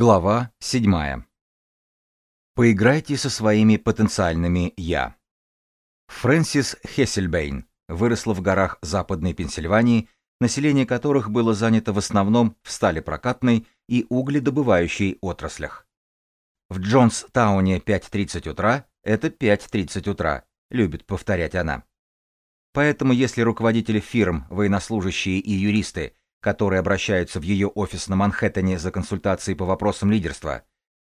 Глава 7. Поиграйте со своими потенциальными «я». Фрэнсис Хессельбейн выросла в горах Западной Пенсильвании, население которых было занято в основном в сталепрокатной и угледобывающей отраслях. В Джонстауне 5.30 утра – это 5.30 утра, любит повторять она. Поэтому если руководители фирм, военнослужащие и юристы которые обращаются в ее офис на Манхэттене за консультацией по вопросам лидерства,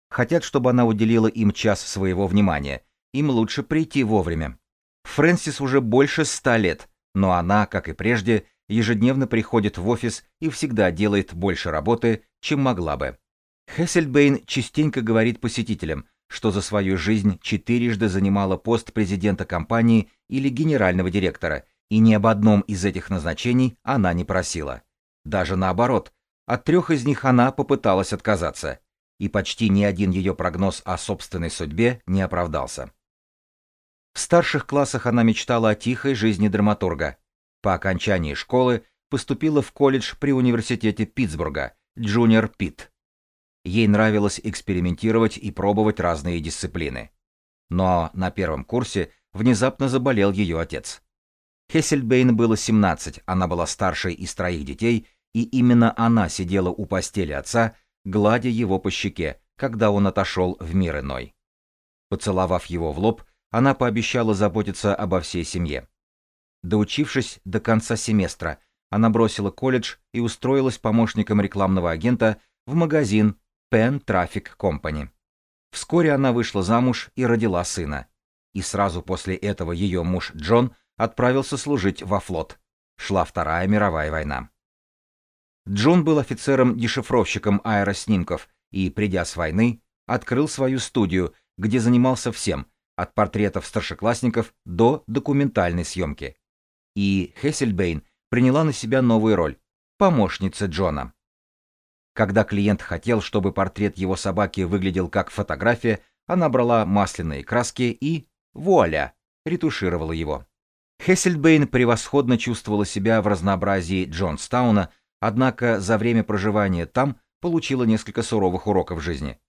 хотят, чтобы она уделила им час своего внимания, им лучше прийти вовремя. Фрэнсис уже больше ста лет, но она, как и прежде, ежедневно приходит в офис и всегда делает больше работы, чем могла бы. Хессельбейн частенько говорит посетителям, что за свою жизнь четырежды занимала пост президента компании или генерального директора, и ни об одном из этих назначений она не просила. Даже наоборот, от трех из них она попыталась отказаться, и почти ни один ее прогноз о собственной судьбе не оправдался. В старших классах она мечтала о тихой жизни драматурга. По окончании школы поступила в колледж при университете Питтсбурга, Джуниор Питт. Ей нравилось экспериментировать и пробовать разные дисциплины. Но на первом курсе внезапно заболел ее отец. Хессельбейн было 17, она была старшей из троих детей, и именно она сидела у постели отца, гладя его по щеке, когда он отошел в мир иной. Поцеловав его в лоб, она пообещала заботиться обо всей семье. Доучившись до конца семестра, она бросила колледж и устроилась помощником рекламного агента в магазин Penn Traffic Company. Вскоре она вышла замуж и родила сына. И сразу после этого ее муж Джон отправился служить во флот. Шла Вторая мировая война. Джон был офицером-дешифровщиком аэроснимков и, придя с войны, открыл свою студию, где занимался всем, от портретов старшеклассников до документальной съемки. И Хессельбейн приняла на себя новую роль – помощницы Джона. Когда клиент хотел, чтобы портрет его собаки выглядел как фотография, она брала масляные краски и, вуаля, ретушировала его. Хессельбейн превосходно чувствовала себя в разнообразии Джонстауна, однако за время проживания там получила несколько суровых уроков жизни.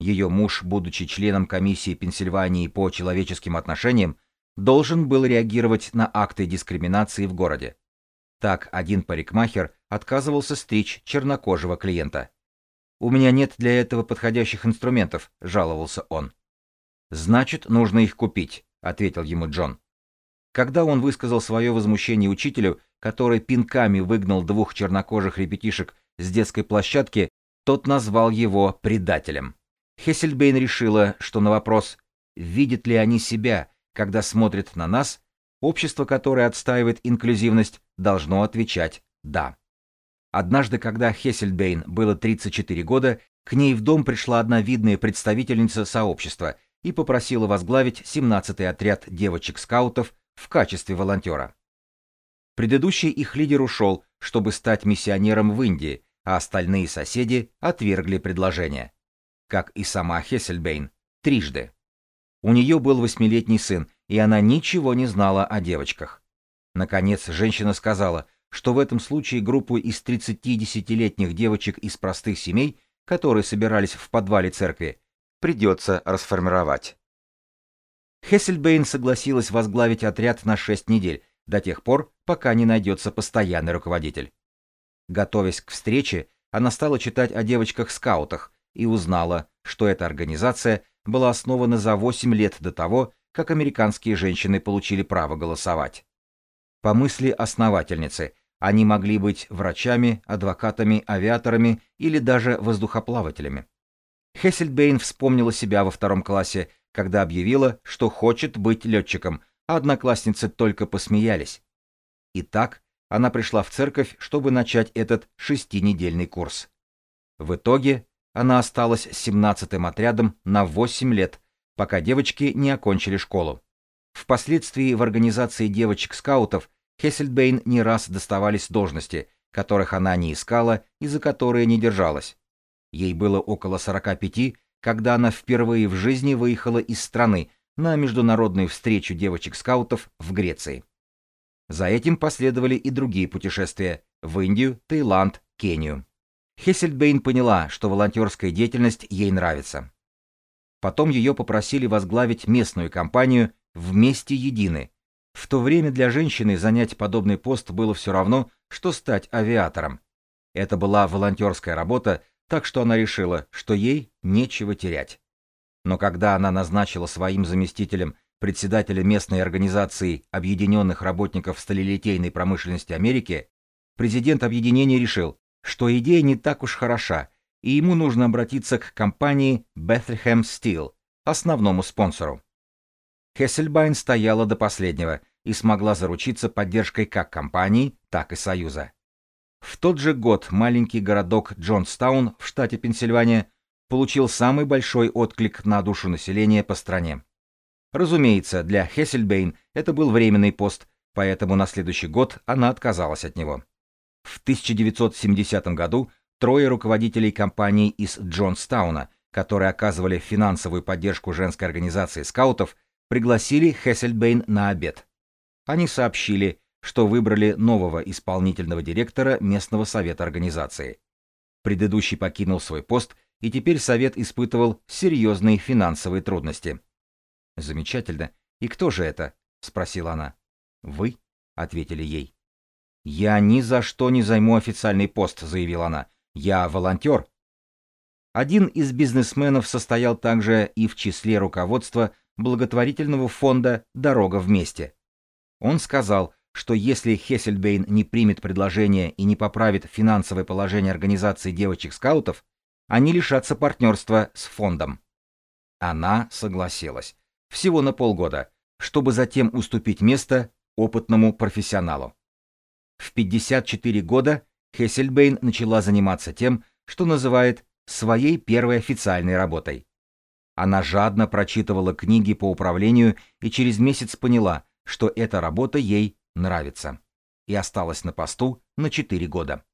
Ее муж, будучи членом комиссии Пенсильвании по человеческим отношениям, должен был реагировать на акты дискриминации в городе. Так один парикмахер отказывался стричь чернокожего клиента. «У меня нет для этого подходящих инструментов», — жаловался он. «Значит, нужно их купить», — ответил ему Джон. Когда он высказал свое возмущение учителю, который пинками выгнал двух чернокожих ребятишек с детской площадки, тот назвал его предателем. Хессельбейн решила, что на вопрос, видят ли они себя, когда смотрят на нас, общество, которое отстаивает инклюзивность, должно отвечать «да». Однажды, когда Хессельбейн было 34 года, к ней в дом пришла одна видная представительница сообщества и попросила возглавить 17-й отряд девочек-скаутов в качестве волонтера. Предыдущий их лидер ушел, чтобы стать миссионером в Индии, а остальные соседи отвергли предложение. Как и сама Хессельбейн, трижды. У нее был восьмилетний сын, и она ничего не знала о девочках. Наконец, женщина сказала, что в этом случае группу из 30-десятилетних девочек из простых семей, которые собирались в подвале церкви, придется расформировать. Хессельбейн согласилась возглавить отряд на 6 недель, до тех пор, пока не найдется постоянный руководитель. Готовясь к встрече, она стала читать о девочках-скаутах и узнала, что эта организация была основана за 8 лет до того, как американские женщины получили право голосовать. По мысли основательницы, они могли быть врачами, адвокатами, авиаторами или даже воздухоплавателями. Хессельбейн вспомнила себя во втором классе когда объявила, что хочет быть летчиком, а одноклассницы только посмеялись. Итак, она пришла в церковь, чтобы начать этот шестинедельный курс. В итоге она осталась 17-м отрядом на 8 лет, пока девочки не окончили школу. Впоследствии в организации девочек-скаутов Хессельбейн не раз доставались должности, которых она не искала и за которые не держалась. Ей было около 45, когда она впервые в жизни выехала из страны на международную встречу девочек-скаутов в Греции. За этим последовали и другие путешествия в Индию, Таиланд, Кению. Хессельбейн поняла, что волонтерская деятельность ей нравится. Потом ее попросили возглавить местную компанию «Вместе едины». В то время для женщины занять подобный пост было все равно, что стать авиатором. Это была волонтерская работа, так что она решила, что ей нечего терять. Но когда она назначила своим заместителем председателя местной организации Объединенных работников сталелитейной промышленности Америки, президент объединения решил, что идея не так уж хороша, и ему нужно обратиться к компании Bethlehem Steel, основному спонсору. Хессельбайн стояла до последнего и смогла заручиться поддержкой как компании, так и Союза. В тот же год маленький городок Джонстаун в штате Пенсильвания получил самый большой отклик на душу населения по стране. Разумеется, для Хессельбейн это был временный пост, поэтому на следующий год она отказалась от него. В 1970 году трое руководителей компаний из Джонстауна, которые оказывали финансовую поддержку женской организации скаутов, пригласили Хессельбейн на обед. Они сообщили, что выбрали нового исполнительного директора местного совета организации. Предыдущий покинул свой пост, и теперь совет испытывал серьезные финансовые трудности. «Замечательно. И кто же это?» — спросила она. «Вы?» — ответили ей. «Я ни за что не займу официальный пост», — заявила она. «Я волонтер». Один из бизнесменов состоял также и в числе руководства благотворительного фонда «Дорога вместе». Он сказал, что если Хессельбейн не примет предложение и не поправит финансовое положение организации девочек-скаутов, они лишатся партнерства с фондом. Она согласилась. Всего на полгода, чтобы затем уступить место опытному профессионалу. В 54 года Хессельбейн начала заниматься тем, что называет своей первой официальной работой. Она жадно прочитывала книги по управлению и через месяц поняла, что эта работа ей нравится. И осталась на посту на 4 года.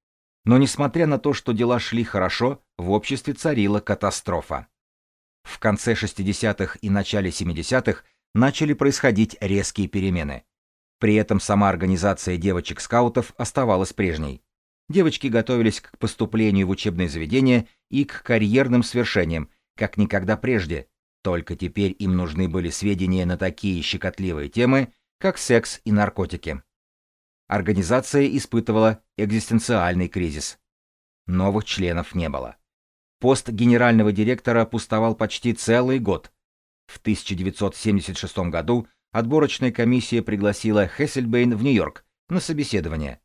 Но несмотря на то, что дела шли хорошо, в обществе царила катастрофа. В конце 60-х и начале 70-х начали происходить резкие перемены. При этом сама организация девочек-скаутов оставалась прежней. Девочки готовились к поступлению в учебные заведения и к карьерным свершениям, как никогда прежде, только теперь им нужны были сведения на такие щекотливые темы, как секс и наркотики. Организация испытывала экзистенциальный кризис. Новых членов не было. Пост генерального директора пустовал почти целый год. В 1976 году отборочная комиссия пригласила Хессельбейн в Нью-Йорк на собеседование.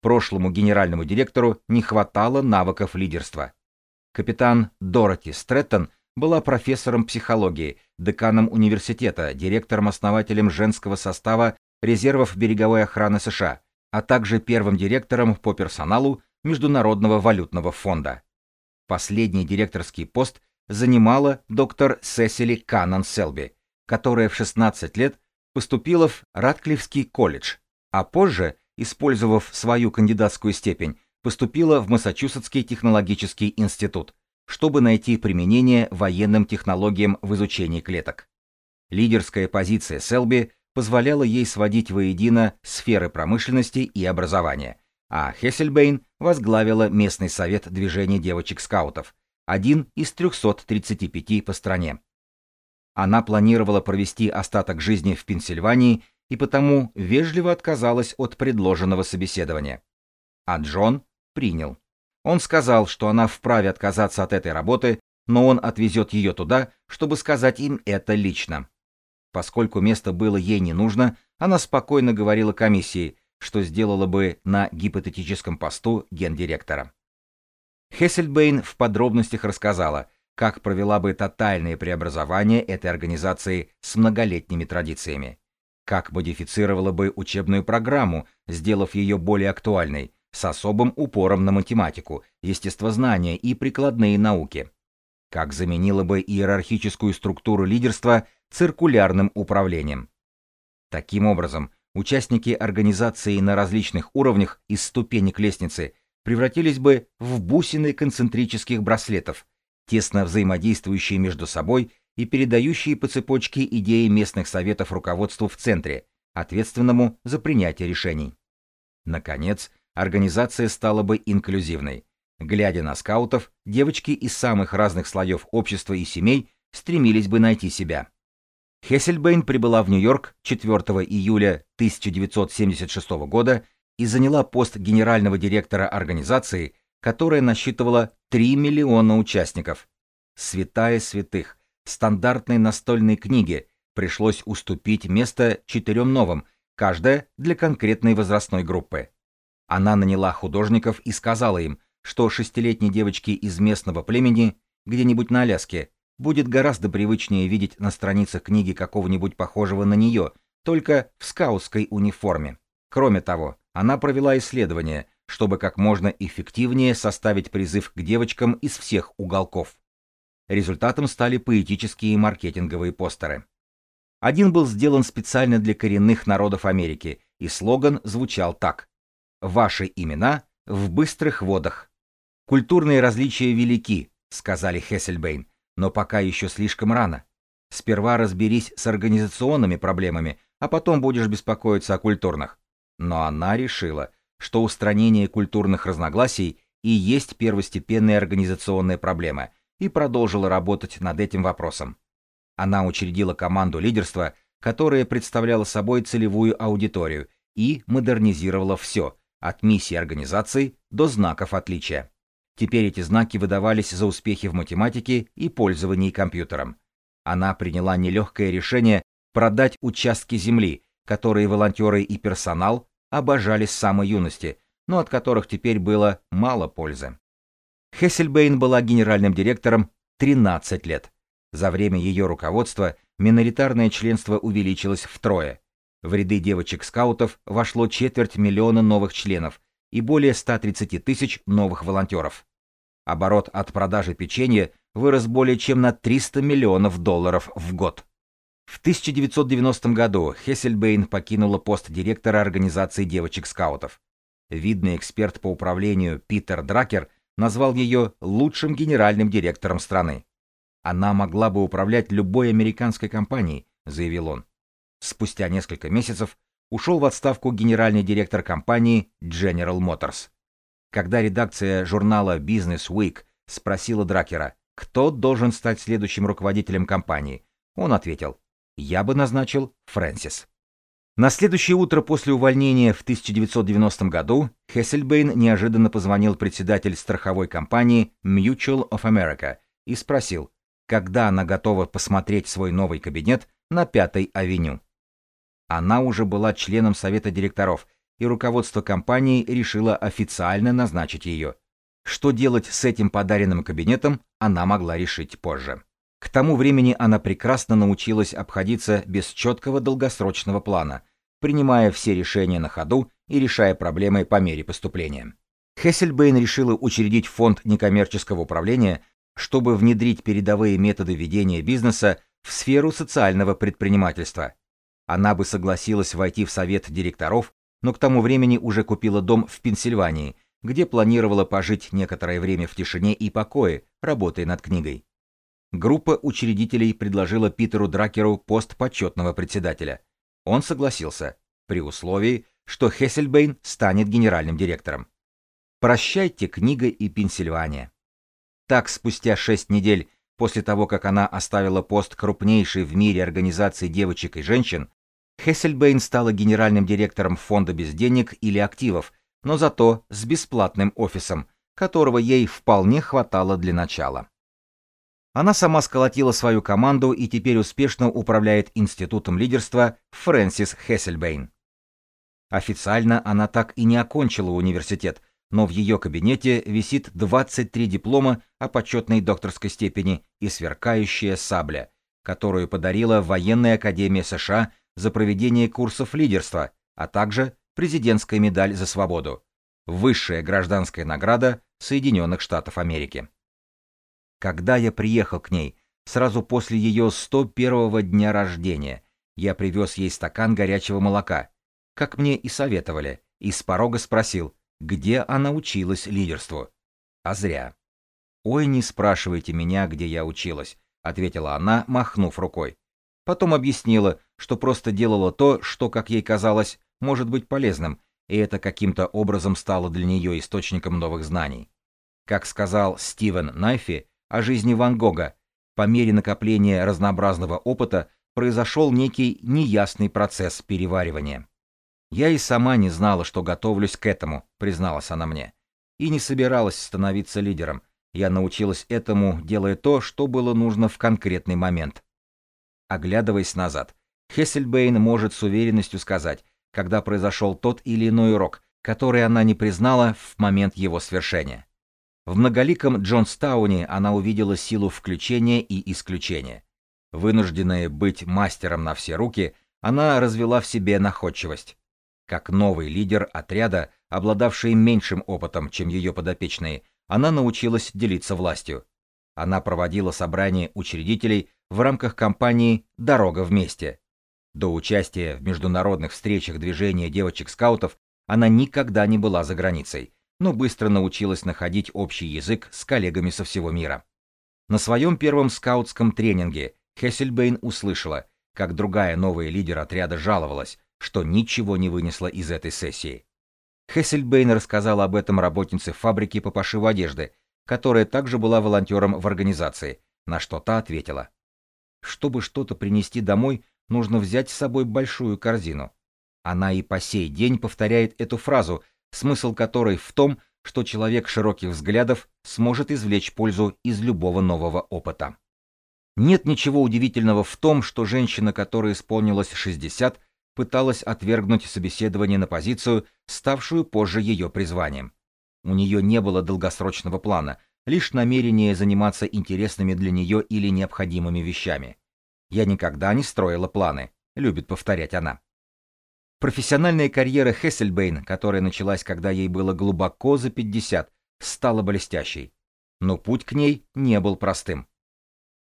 Прошлому генеральному директору не хватало навыков лидерства. Капитан Дороти Стрэттон была профессором психологии, деканом университета, директором-основателем женского состава резервов береговой охраны США, а также первым директором по персоналу Международного валютного фонда. Последний директорский пост занимала доктор Сесили Каннон Селби, которая в 16 лет поступила в Ратклифский колледж, а позже, использовав свою кандидатскую степень, поступила в Массачусетский технологический институт, чтобы найти применение военным технологиям в изучении клеток. Лидерская позиция Селби позволяла ей сводить воедино сферы промышленности и образования, а Хессельбейн возглавила местный совет движения девочек-скаутов, один из 335 по стране. Она планировала провести остаток жизни в Пенсильвании и потому вежливо отказалась от предложенного собеседования. А Джон принял. Он сказал, что она вправе отказаться от этой работы, но он отвезет ее туда, чтобы сказать им это лично. Поскольку место было ей не нужно, она спокойно говорила комиссии, что сделала бы на гипотетическом посту гендиректора. Хессельбейн в подробностях рассказала, как провела бы тотальное преобразование этой организации с многолетними традициями, как модифицировала бы учебную программу, сделав ее более актуальной, с особым упором на математику, естествознание и прикладные науки. Как заменила бы иерархическую структуру лидерства циркулярным управлением. Таким образом, участники организации на различных уровнях из ступенек лестницы превратились бы в бусины концентрических браслетов, тесно взаимодействующие между собой и передающие по цепочке идеи местных советов руководству в центре, ответственному за принятие решений. Наконец, организация стала бы инклюзивной. Глядя на скаутов, девочки из самых разных слоев общества и семей стремились бы найти себя. Хессельбейн прибыла в Нью-Йорк 4 июля 1976 года и заняла пост генерального директора организации, которая насчитывала 3 миллиона участников. Святая святых, стандартной настольной книги, пришлось уступить место четырем новым, каждая для конкретной возрастной группы. Она наняла художников и сказала им, что шестилетней девочке из местного племени, где-нибудь на Аляске, будет гораздо привычнее видеть на страницах книги какого-нибудь похожего на нее, только в скаутской униформе. Кроме того, она провела исследование, чтобы как можно эффективнее составить призыв к девочкам из всех уголков. Результатом стали поэтические маркетинговые постеры. Один был сделан специально для коренных народов Америки, и слоган звучал так «Ваши имена в быстрых водах». «Культурные различия велики», — сказали Хессельбейн, но пока еще слишком рано. Сперва разберись с организационными проблемами, а потом будешь беспокоиться о культурных. Но она решила, что устранение культурных разногласий и есть первостепенная организационная проблема, и продолжила работать над этим вопросом. Она учредила команду лидерства, которая представляла собой целевую аудиторию и модернизировала все, от миссии организации до знаков отличия. Теперь эти знаки выдавались за успехи в математике и пользовании компьютером. Она приняла нелегкое решение продать участки земли, которые волонтеры и персонал обожали с самой юности, но от которых теперь было мало пользы. Хессельбейн была генеральным директором 13 лет. За время ее руководства миноритарное членство увеличилось втрое. В ряды девочек-скаутов вошло четверть миллиона новых членов и более 130 тысяч новых волонтеров. Оборот от продажи печенья вырос более чем на 300 миллионов долларов в год. В 1990 году Хессельбейн покинула пост директора организации девочек-скаутов. Видный эксперт по управлению Питер Дракер назвал ее лучшим генеральным директором страны. Она могла бы управлять любой американской компанией, заявил он. Спустя несколько месяцев ушел в отставку генеральный директор компании General Motors. Когда редакция журнала Business Week спросила Дракера, кто должен стать следующим руководителем компании, он ответил, я бы назначил Фрэнсис. На следующее утро после увольнения в 1990 году Хессельбейн неожиданно позвонил председатель страховой компании Mutual of America и спросил, когда она готова посмотреть свой новый кабинет на Пятой авеню. Она уже была членом совета директоров, и руководство компании решило официально назначить ее. Что делать с этим подаренным кабинетом, она могла решить позже. К тому времени она прекрасно научилась обходиться без четкого долгосрочного плана, принимая все решения на ходу и решая проблемы по мере поступления. Хессельбейн решила учредить фонд некоммерческого управления, чтобы внедрить передовые методы ведения бизнеса в сферу социального предпринимательства. Она бы согласилась войти в совет директоров, но к тому времени уже купила дом в Пенсильвании, где планировала пожить некоторое время в тишине и покое, работая над книгой. Группа учредителей предложила Питеру Дракеру пост почетного председателя. Он согласился, при условии, что Хессельбейн станет генеральным директором. Прощайте, книга и Пенсильвания. Так, спустя шесть недель после того, как она оставила пост крупнейшей в мире организации девочек и женщин, Хессельбейн стала генеральным директором фонда без денег или активов, но зато с бесплатным офисом, которого ей вполне хватало для начала. Она сама сколотила свою команду и теперь успешно управляет институтом лидерства Фрэнсис Хессельбейн. Официально она так и не окончила университет, но в ее кабинете висит 23 диплома о почетной докторской степени и сверкающая сабля, которую подарила Военная академия США за проведение курсов лидерства, а также президентская медаль за свободу, высшая гражданская награда Соединенных Штатов Америки. Когда я приехал к ней, сразу после ее 101-го дня рождения, я привез ей стакан горячего молока, как мне и советовали, и с порога спросил, где она училась лидерству. А зря. «Ой, не спрашивайте меня, где я училась», — ответила она, махнув рукой. Потом объяснила, что просто делала то, что, как ей казалось, может быть полезным, и это каким-то образом стало для нее источником новых знаний. Как сказал Стивен Найфи о жизни Ван Гога, по мере накопления разнообразного опыта произошел некий неясный процесс переваривания. «Я и сама не знала, что готовлюсь к этому», — призналась она мне. «И не собиралась становиться лидером. Я научилась этому, делая то, что было нужно в конкретный момент». Оглядываясь назад, Хессельбейн может с уверенностью сказать, когда произошел тот или иной урок, который она не признала в момент его свершения. В многоликом Джонстауне она увидела силу включения и исключения. Вынужденная быть мастером на все руки, она развела в себе находчивость. Как новый лидер отряда, обладавший меньшим опытом, чем ее подопечные, она научилась делиться властью. Она проводила собрания учредителей в рамках кампании «Дорога вместе». До участия в международных встречах движения девочек-скаутов она никогда не была за границей, но быстро научилась находить общий язык с коллегами со всего мира. На своем первом скаутском тренинге Хессельбейн услышала, как другая новая лидер отряда жаловалась, что ничего не вынесла из этой сессии. Хессельбейн рассказала об этом работнице фабрики по пошиву одежды, которая также была волонтером в организации, на что та ответила. Чтобы что-то принести домой, нужно взять с собой большую корзину. Она и по сей день повторяет эту фразу, смысл которой в том, что человек широких взглядов сможет извлечь пользу из любого нового опыта. Нет ничего удивительного в том, что женщина, которой исполнилось 60, пыталась отвергнуть собеседование на позицию, ставшую позже ее призванием. У нее не было долгосрочного плана, лишь намерение заниматься интересными для нее или необходимыми вещами. «Я никогда не строила планы», — любит повторять она. Профессиональная карьера Хессельбейн, которая началась, когда ей было глубоко за 50, стала блестящей. Но путь к ней не был простым.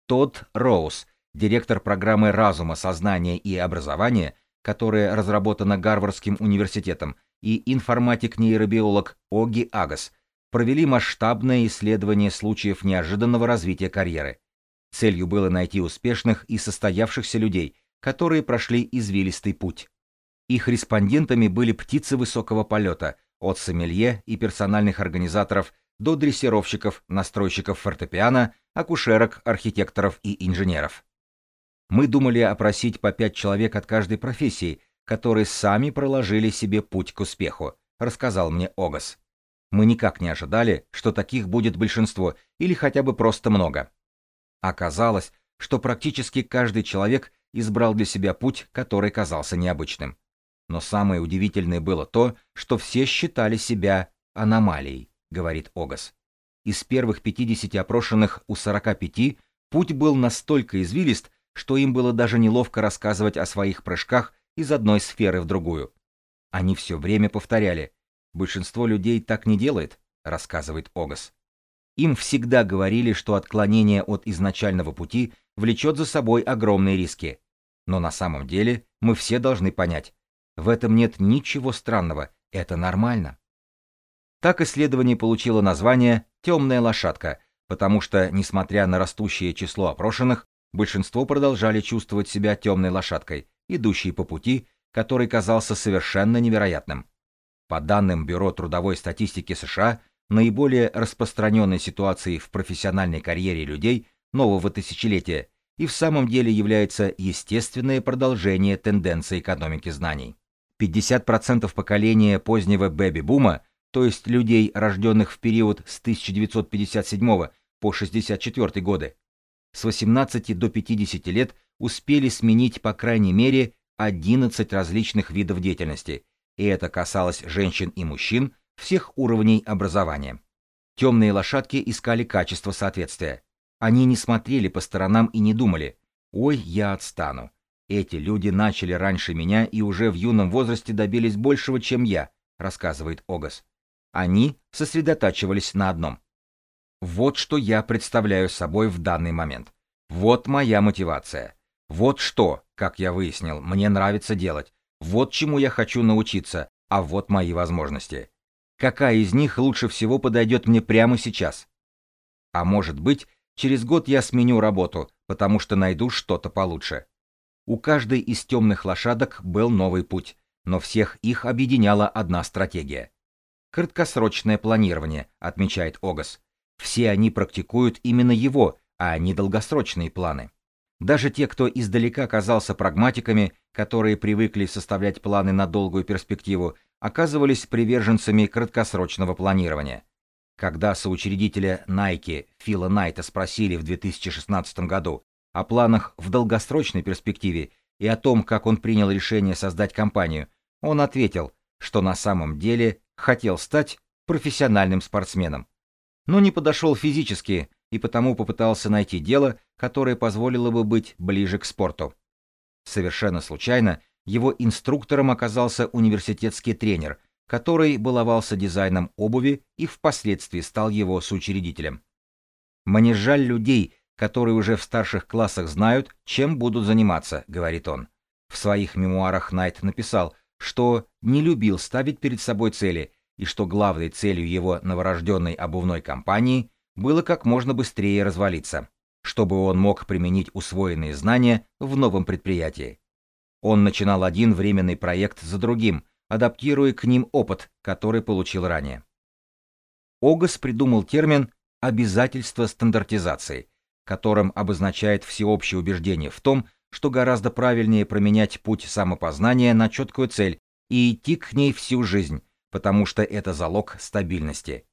Тодд Роуз, директор программы разума, сознания и образования, которая разработана Гарвардским университетом, и информатик-нейробиолог Оги Агас, провели масштабное исследование случаев неожиданного развития карьеры. Целью было найти успешных и состоявшихся людей, которые прошли извилистый путь. Их респондентами были птицы высокого полета, от сомелье и персональных организаторов до дрессировщиков, настройщиков фортепиано, акушерок, архитекторов и инженеров. Мы думали опросить по пять человек от каждой профессии, которые сами проложили себе путь к успеху, рассказал мне Огас. Мы никак не ожидали, что таких будет большинство или хотя бы просто много. Оказалось, что практически каждый человек избрал для себя путь, который казался необычным. Но самое удивительное было то, что все считали себя аномалией, говорит Огас. Из первых 50 опрошенных у 45 путь был настолько извилист, что им было даже неловко рассказывать о своих прыжках из одной сферы в другую. Они все время повторяли «Большинство людей так не делает», — рассказывает Огас. Им всегда говорили, что отклонение от изначального пути влечет за собой огромные риски. Но на самом деле мы все должны понять, в этом нет ничего странного, это нормально. Так исследование получило название «темная лошадка», потому что, несмотря на растущее число опрошенных, большинство продолжали чувствовать себя темной лошадкой, идущей по пути, который казался совершенно невероятным. По данным Бюро трудовой статистики США, наиболее распространенной ситуацией в профессиональной карьере людей нового тысячелетия и в самом деле является естественное продолжение тенденции экономики знаний. 50% поколения позднего бэби-бума, то есть людей, рожденных в период с 1957 по 64 годы, с 18 до 50 лет успели сменить по крайней мере 11 различных видов деятельности, и это касалось женщин и мужчин всех уровней образования. Темные лошадки искали качество соответствия. Они не смотрели по сторонам и не думали «Ой, я отстану». Эти люди начали раньше меня и уже в юном возрасте добились большего, чем я, рассказывает Огас. Они сосредотачивались на одном. Вот что я представляю собой в данный момент. Вот моя мотивация. Вот что, как я выяснил, мне нравится делать. Вот чему я хочу научиться, а вот мои возможности. Какая из них лучше всего подойдет мне прямо сейчас? А может быть, через год я сменю работу, потому что найду что-то получше. У каждой из темных лошадок был новый путь, но всех их объединяла одна стратегия. Краткосрочное планирование, отмечает Огас. Все они практикуют именно его, а не долгосрочные планы. Даже те, кто издалека казался прагматиками, которые привыкли составлять планы на долгую перспективу, оказывались приверженцами краткосрочного планирования. Когда соучредителя Nike Фила Найта спросили в 2016 году о планах в долгосрочной перспективе и о том, как он принял решение создать компанию, он ответил, что на самом деле хотел стать профессиональным спортсменом. Но не подошел физически и потому попытался найти дело, которое позволило бы быть ближе к спорту. Совершенно случайно его инструктором оказался университетский тренер, который баловался дизайном обуви и впоследствии стал его соучредителем. «Мне жаль людей, которые уже в старших классах знают, чем будут заниматься», — говорит он. В своих мемуарах Найт написал, что не любил ставить перед собой цели и что главной целью его новорожденной обувной компании было как можно быстрее развалиться, чтобы он мог применить усвоенные знания в новом предприятии. Он начинал один временный проект за другим, адаптируя к ним опыт, который получил ранее. Огас придумал термин «обязательство стандартизации», которым обозначает всеобщее убеждение в том, что гораздо правильнее променять путь самопознания на четкую цель и идти к ней всю жизнь, потому что это залог стабильности.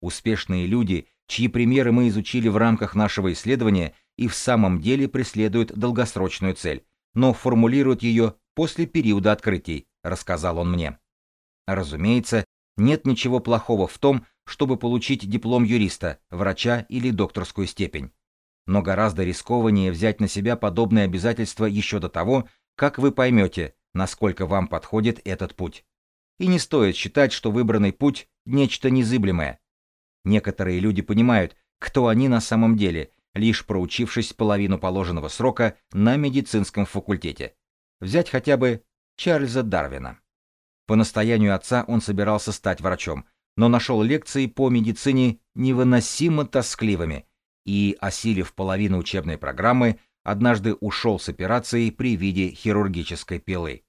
Успешные люди, чьи примеры мы изучили в рамках нашего исследования, и в самом деле преследуют долгосрочную цель, но формулируют ее после периода открытий, рассказал он мне. Разумеется, нет ничего плохого в том, чтобы получить диплом юриста, врача или докторскую степень. Но гораздо рискованнее взять на себя подобные обязательства еще до того, как вы поймете, насколько вам подходит этот путь. И не стоит считать, что выбранный путь – нечто незыблемое. Некоторые люди понимают, кто они на самом деле, лишь проучившись половину положенного срока на медицинском факультете. Взять хотя бы Чарльза Дарвина. По настоянию отца он собирался стать врачом, но нашел лекции по медицине невыносимо тоскливыми и, осилив половину учебной программы, однажды ушел с операцией при виде хирургической пилы.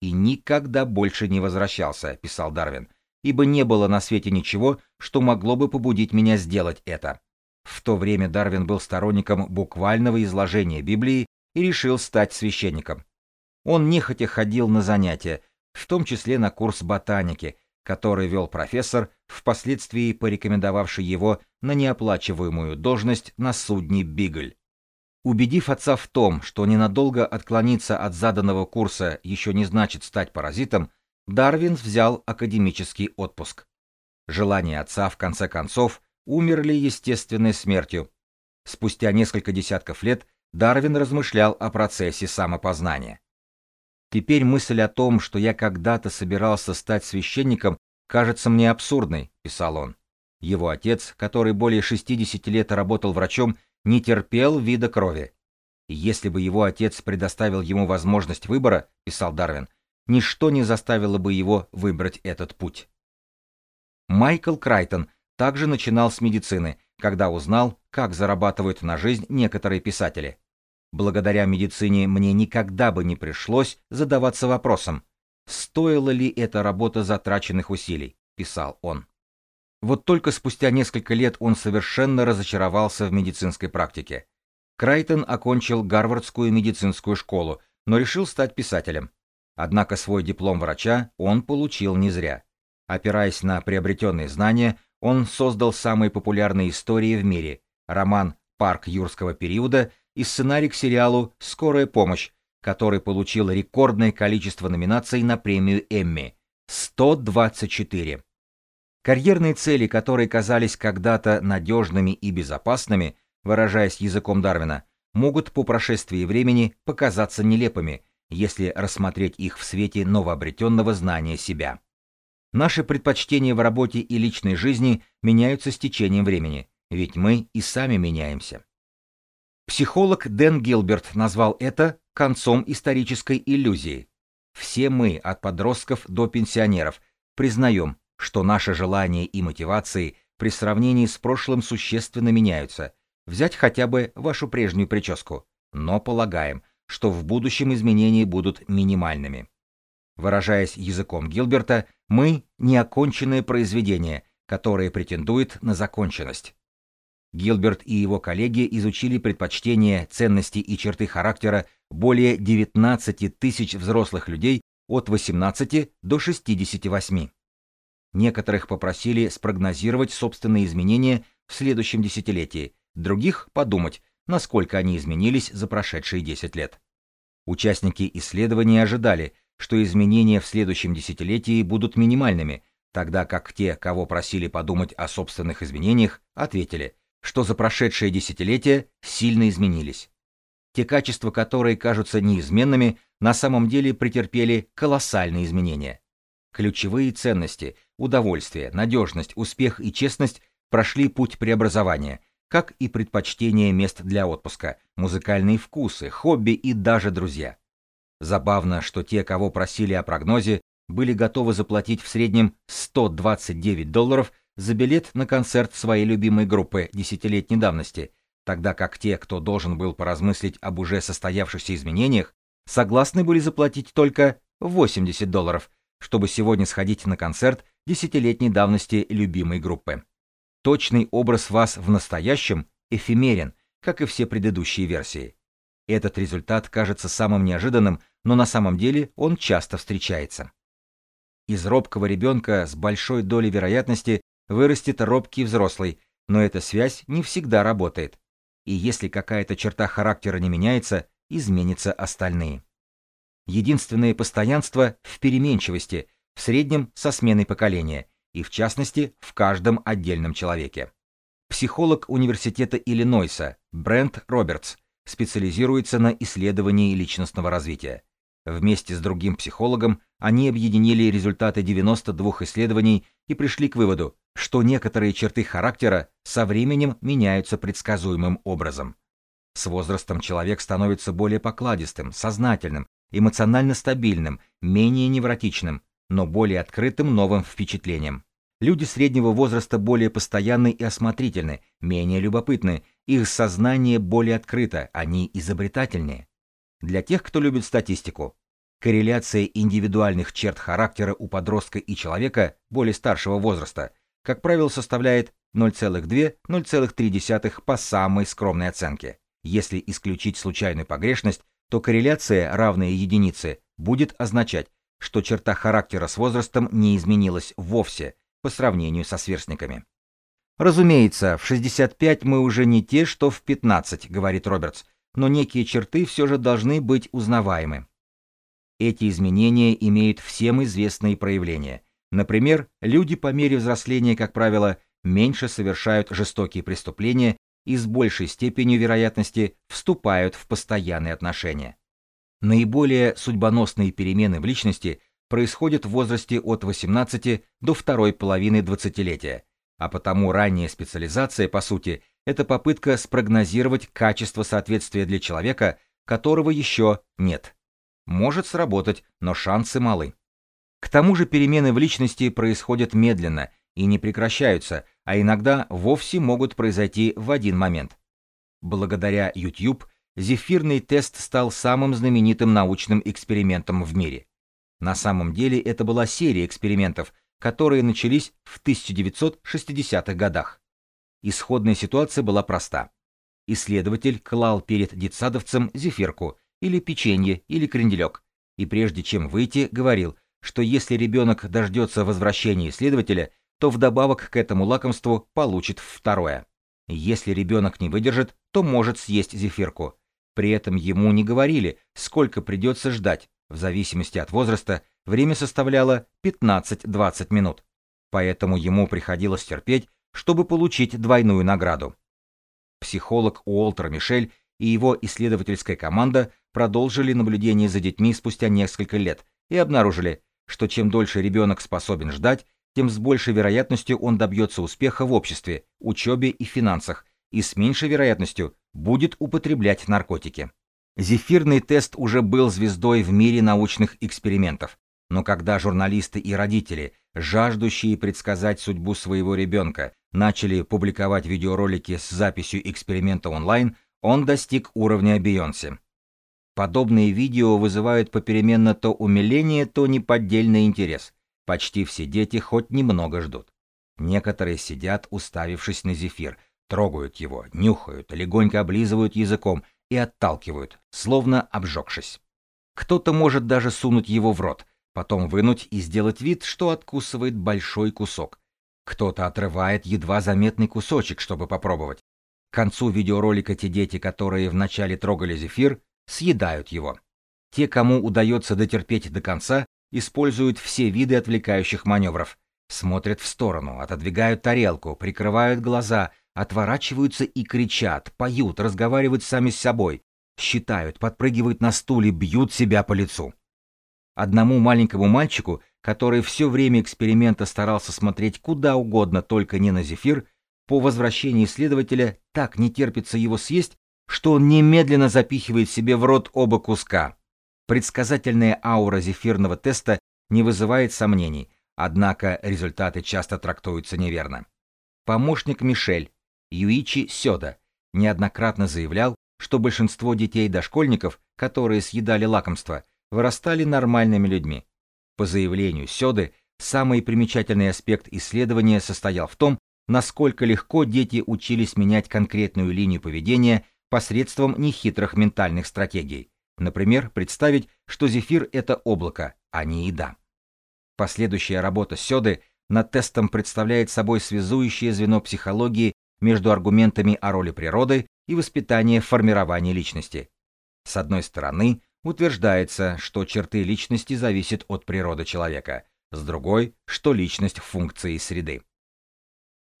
«И никогда больше не возвращался», — писал Дарвин, «ибо не было на свете ничего, что могло бы побудить меня сделать это». В то время Дарвин был сторонником буквального изложения Библии и решил стать священником. Он нехотя ходил на занятия, в том числе на курс ботаники, который вел профессор, впоследствии порекомендовавший его на неоплачиваемую должность на судне «Бигль». Убедив отца в том, что ненадолго отклониться от заданного курса еще не значит стать паразитом, Дарвин взял академический отпуск. Желания отца, в конце концов, умерли естественной смертью. Спустя несколько десятков лет Дарвин размышлял о процессе самопознания. Теперь мысль о том, что я когда-то собирался стать священником, кажется мне абсурдной, писал он. Его отец, который более 60 лет работал врачом, не терпел вида крови. если бы его отец предоставил ему возможность выбора, писал Дарвин, ничто не заставило бы его выбрать этот путь. Майкл Крайтон также начинал с медицины, когда узнал, как зарабатывают на жизнь некоторые писатели. Благодаря медицине мне никогда бы не пришлось задаваться вопросом, стоила ли эта работа затраченных усилий, писал он. Вот только спустя несколько лет он совершенно разочаровался в медицинской практике. Крайтон окончил Гарвардскую медицинскую школу, но решил стать писателем. Однако свой диплом врача он получил не зря. Опираясь на приобретенные знания, он создал самые популярные истории в мире – роман «Парк юрского периода» и сценарий к сериалу «Скорая помощь», который получил рекордное количество номинаций на премию Эмми – 124. Карьерные цели, которые казались когда-то надежными и безопасными, выражаясь языком Дарвина, могут по прошествии времени показаться нелепыми, если рассмотреть их в свете новообретенного знания себя. Наши предпочтения в работе и личной жизни меняются с течением времени, ведь мы и сами меняемся. Психолог Дэн Гилберт назвал это концом исторической иллюзии. Все мы, от подростков до пенсионеров, признаем, что наши желания и мотивации при сравнении с прошлым существенно меняются. Взять хотя бы вашу прежнюю прическу, но полагаем, что в будущем изменения будут минимальными. Выражаясь языком Гилберта, мы – неоконченное произведение, которое претендует на законченность. Гилберт и его коллеги изучили предпочтения, ценности и черты характера более 19 тысяч взрослых людей от 18 до 68. Некоторых попросили спрогнозировать собственные изменения в следующем десятилетии, других подумать, насколько они изменились за прошедшие 10 лет. Участники исследования ожидали, что изменения в следующем десятилетии будут минимальными, тогда как те, кого просили подумать о собственных изменениях, ответили, что за прошедшее десятилетие сильно изменились. Те качества, которые кажутся неизменными, на самом деле претерпели колоссальные изменения. Ключевые ценности – удовольствие, надежность, успех и честность – прошли путь преобразования, как и предпочтение мест для отпуска, музыкальные вкусы, хобби и даже друзья. Забавно, что те, кого просили о прогнозе, были готовы заплатить в среднем 129 долларов за билет на концерт своей любимой группы десятилетней давности, тогда как те, кто должен был поразмыслить об уже состоявшихся изменениях, согласны были заплатить только 80 долларов, чтобы сегодня сходить на концерт десятилетней давности любимой группы. Точный образ вас в настоящем эфемерен, как и все предыдущие версии. Этот результат кажется самым неожиданным, но на самом деле он часто встречается. Из робкого ребенка с большой долей вероятности вырастет робкий взрослый, но эта связь не всегда работает. И если какая-то черта характера не меняется, изменятся остальные. Единственное постоянство в переменчивости, в среднем со сменой поколения, и в частности в каждом отдельном человеке. Психолог Университета Иллинойса Брент Робертс специализируется на исследовании личностного развития. Вместе с другим психологом они объединили результаты 92 исследований и пришли к выводу, что некоторые черты характера со временем меняются предсказуемым образом. С возрастом человек становится более покладистым, сознательным, эмоционально стабильным, менее невротичным, но более открытым новым впечатлениям. Люди среднего возраста более постоянны и осмотрительны, менее любопытны, их сознание более открыто, они изобретательнее. Для тех, кто любит статистику, корреляция индивидуальных черт характера у подростка и человека более старшего возраста, как правило, составляет 0,2-0,3 по самой скромной оценке. Если исключить случайную погрешность, то корреляция, равная единице, будет означать, что черта характера с возрастом не изменилась вовсе по сравнению со сверстниками. Разумеется, в 65 мы уже не те, что в 15, говорит Робертс, но некие черты все же должны быть узнаваемы. Эти изменения имеют всем известные проявления. Например, люди по мере взросления, как правило, меньше совершают жестокие преступления и с большей степенью вероятности вступают в постоянные отношения. Наиболее судьбоносные перемены в личности происходят в возрасте от 18 до второй половины двадцатилетия, а потому ранняя специализация, по сути, это попытка спрогнозировать качество соответствия для человека, которого еще нет. Может сработать, но шансы малы. К тому же перемены в личности происходят медленно и не прекращаются, а иногда вовсе могут произойти в один момент. Благодаря YouTube зефирный тест стал самым знаменитым научным экспериментом в мире. На самом деле это была серия экспериментов, которые начались в 1960-х годах. Исходная ситуация была проста. Исследователь клал перед детсадовцем зефирку, или печенье, или кренделек, и прежде чем выйти, говорил, что если ребенок дождется возвращения исследователя, то вдобавок к этому лакомству получит второе. Если ребенок не выдержит, то может съесть зефирку. При этом ему не говорили, сколько придется ждать, в зависимости от возраста, время составляло 15-20 минут. Поэтому ему приходилось терпеть, чтобы получить двойную награду. Психолог Уолтер Мишель и его исследовательская команда продолжили наблюдение за детьми спустя несколько лет и обнаружили, что чем дольше ребенок способен ждать, тем с большей вероятностью он добьется успеха в обществе, учебе и финансах, и с меньшей вероятностью будет употреблять наркотики. Зефирный тест уже был звездой в мире научных экспериментов, но когда журналисты и родители, жаждущие предсказать судьбу своего ребенка, начали публиковать видеоролики с записью эксперимента онлайн, он достиг уровня Бейонсе. Подобные видео вызывают попеременно то умиление, то неподдельный интерес. Почти все дети хоть немного ждут. Некоторые сидят, уставившись на зефир, трогают его, нюхают, легонько облизывают языком и отталкивают, словно обжегшись. Кто-то может даже сунуть его в рот, потом вынуть и сделать вид, что откусывает большой кусок. Кто-то отрывает едва заметный кусочек, чтобы попробовать. К концу видеоролика те дети, которые вначале трогали зефир, съедают его. Те, кому удается дотерпеть до конца, используют все виды отвлекающих маневров. Смотрят в сторону, отодвигают тарелку, прикрывают глаза, отворачиваются и кричат, поют, разговаривают сами с собой, считают, подпрыгивают на стуле, бьют себя по лицу. Одному маленькому мальчику, который все время эксперимента старался смотреть куда угодно, только не на зефир, по возвращении исследователя так не терпится его съесть, что он немедленно запихивает себе в рот оба куска. Предсказательная аура зефирного теста не вызывает сомнений, однако результаты часто трактуются неверно. Помощник Мишель, Юичи Сёда, неоднократно заявлял, что большинство детей-дошкольников, которые съедали лакомство, вырастали нормальными людьми. По заявлению Сёды, самый примечательный аспект исследования состоял в том, насколько легко дети учились менять конкретную линию поведения посредством нехитрых ментальных стратегий. Например, представить, что зефир — это облако, а не еда. Последующая работа Сёды над тестом представляет собой связующее звено психологии между аргументами о роли природы и воспитания в формировании личности. С одной стороны, утверждается, что черты личности зависят от природы человека, с другой, что личность функции среды.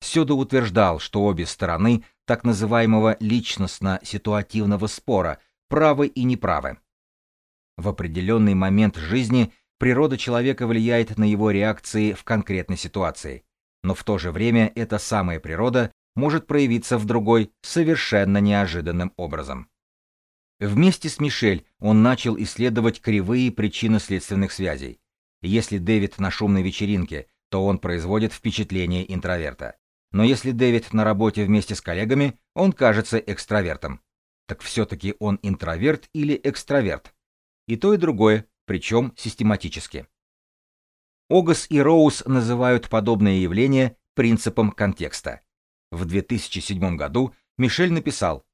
Сёда утверждал, что обе стороны так называемого личностно-ситуативного спора правы и неправы. В определенный момент жизни природа человека влияет на его реакции в конкретной ситуации, но в то же время эта самая природа может проявиться в другой совершенно неожиданным образом. Вместе с Мишель он начал исследовать кривые причинно-следственных связей. Если Дэвид на шумной вечеринке, то он производит впечатление интроверта. Но если Дэвид на работе вместе с коллегами, он кажется экстравертом. Так все-таки он интроверт или экстраверт? И то, и другое, причем систематически. Огас и Роуз называют подобное явление принципом контекста. В 2007 году Мишель написал,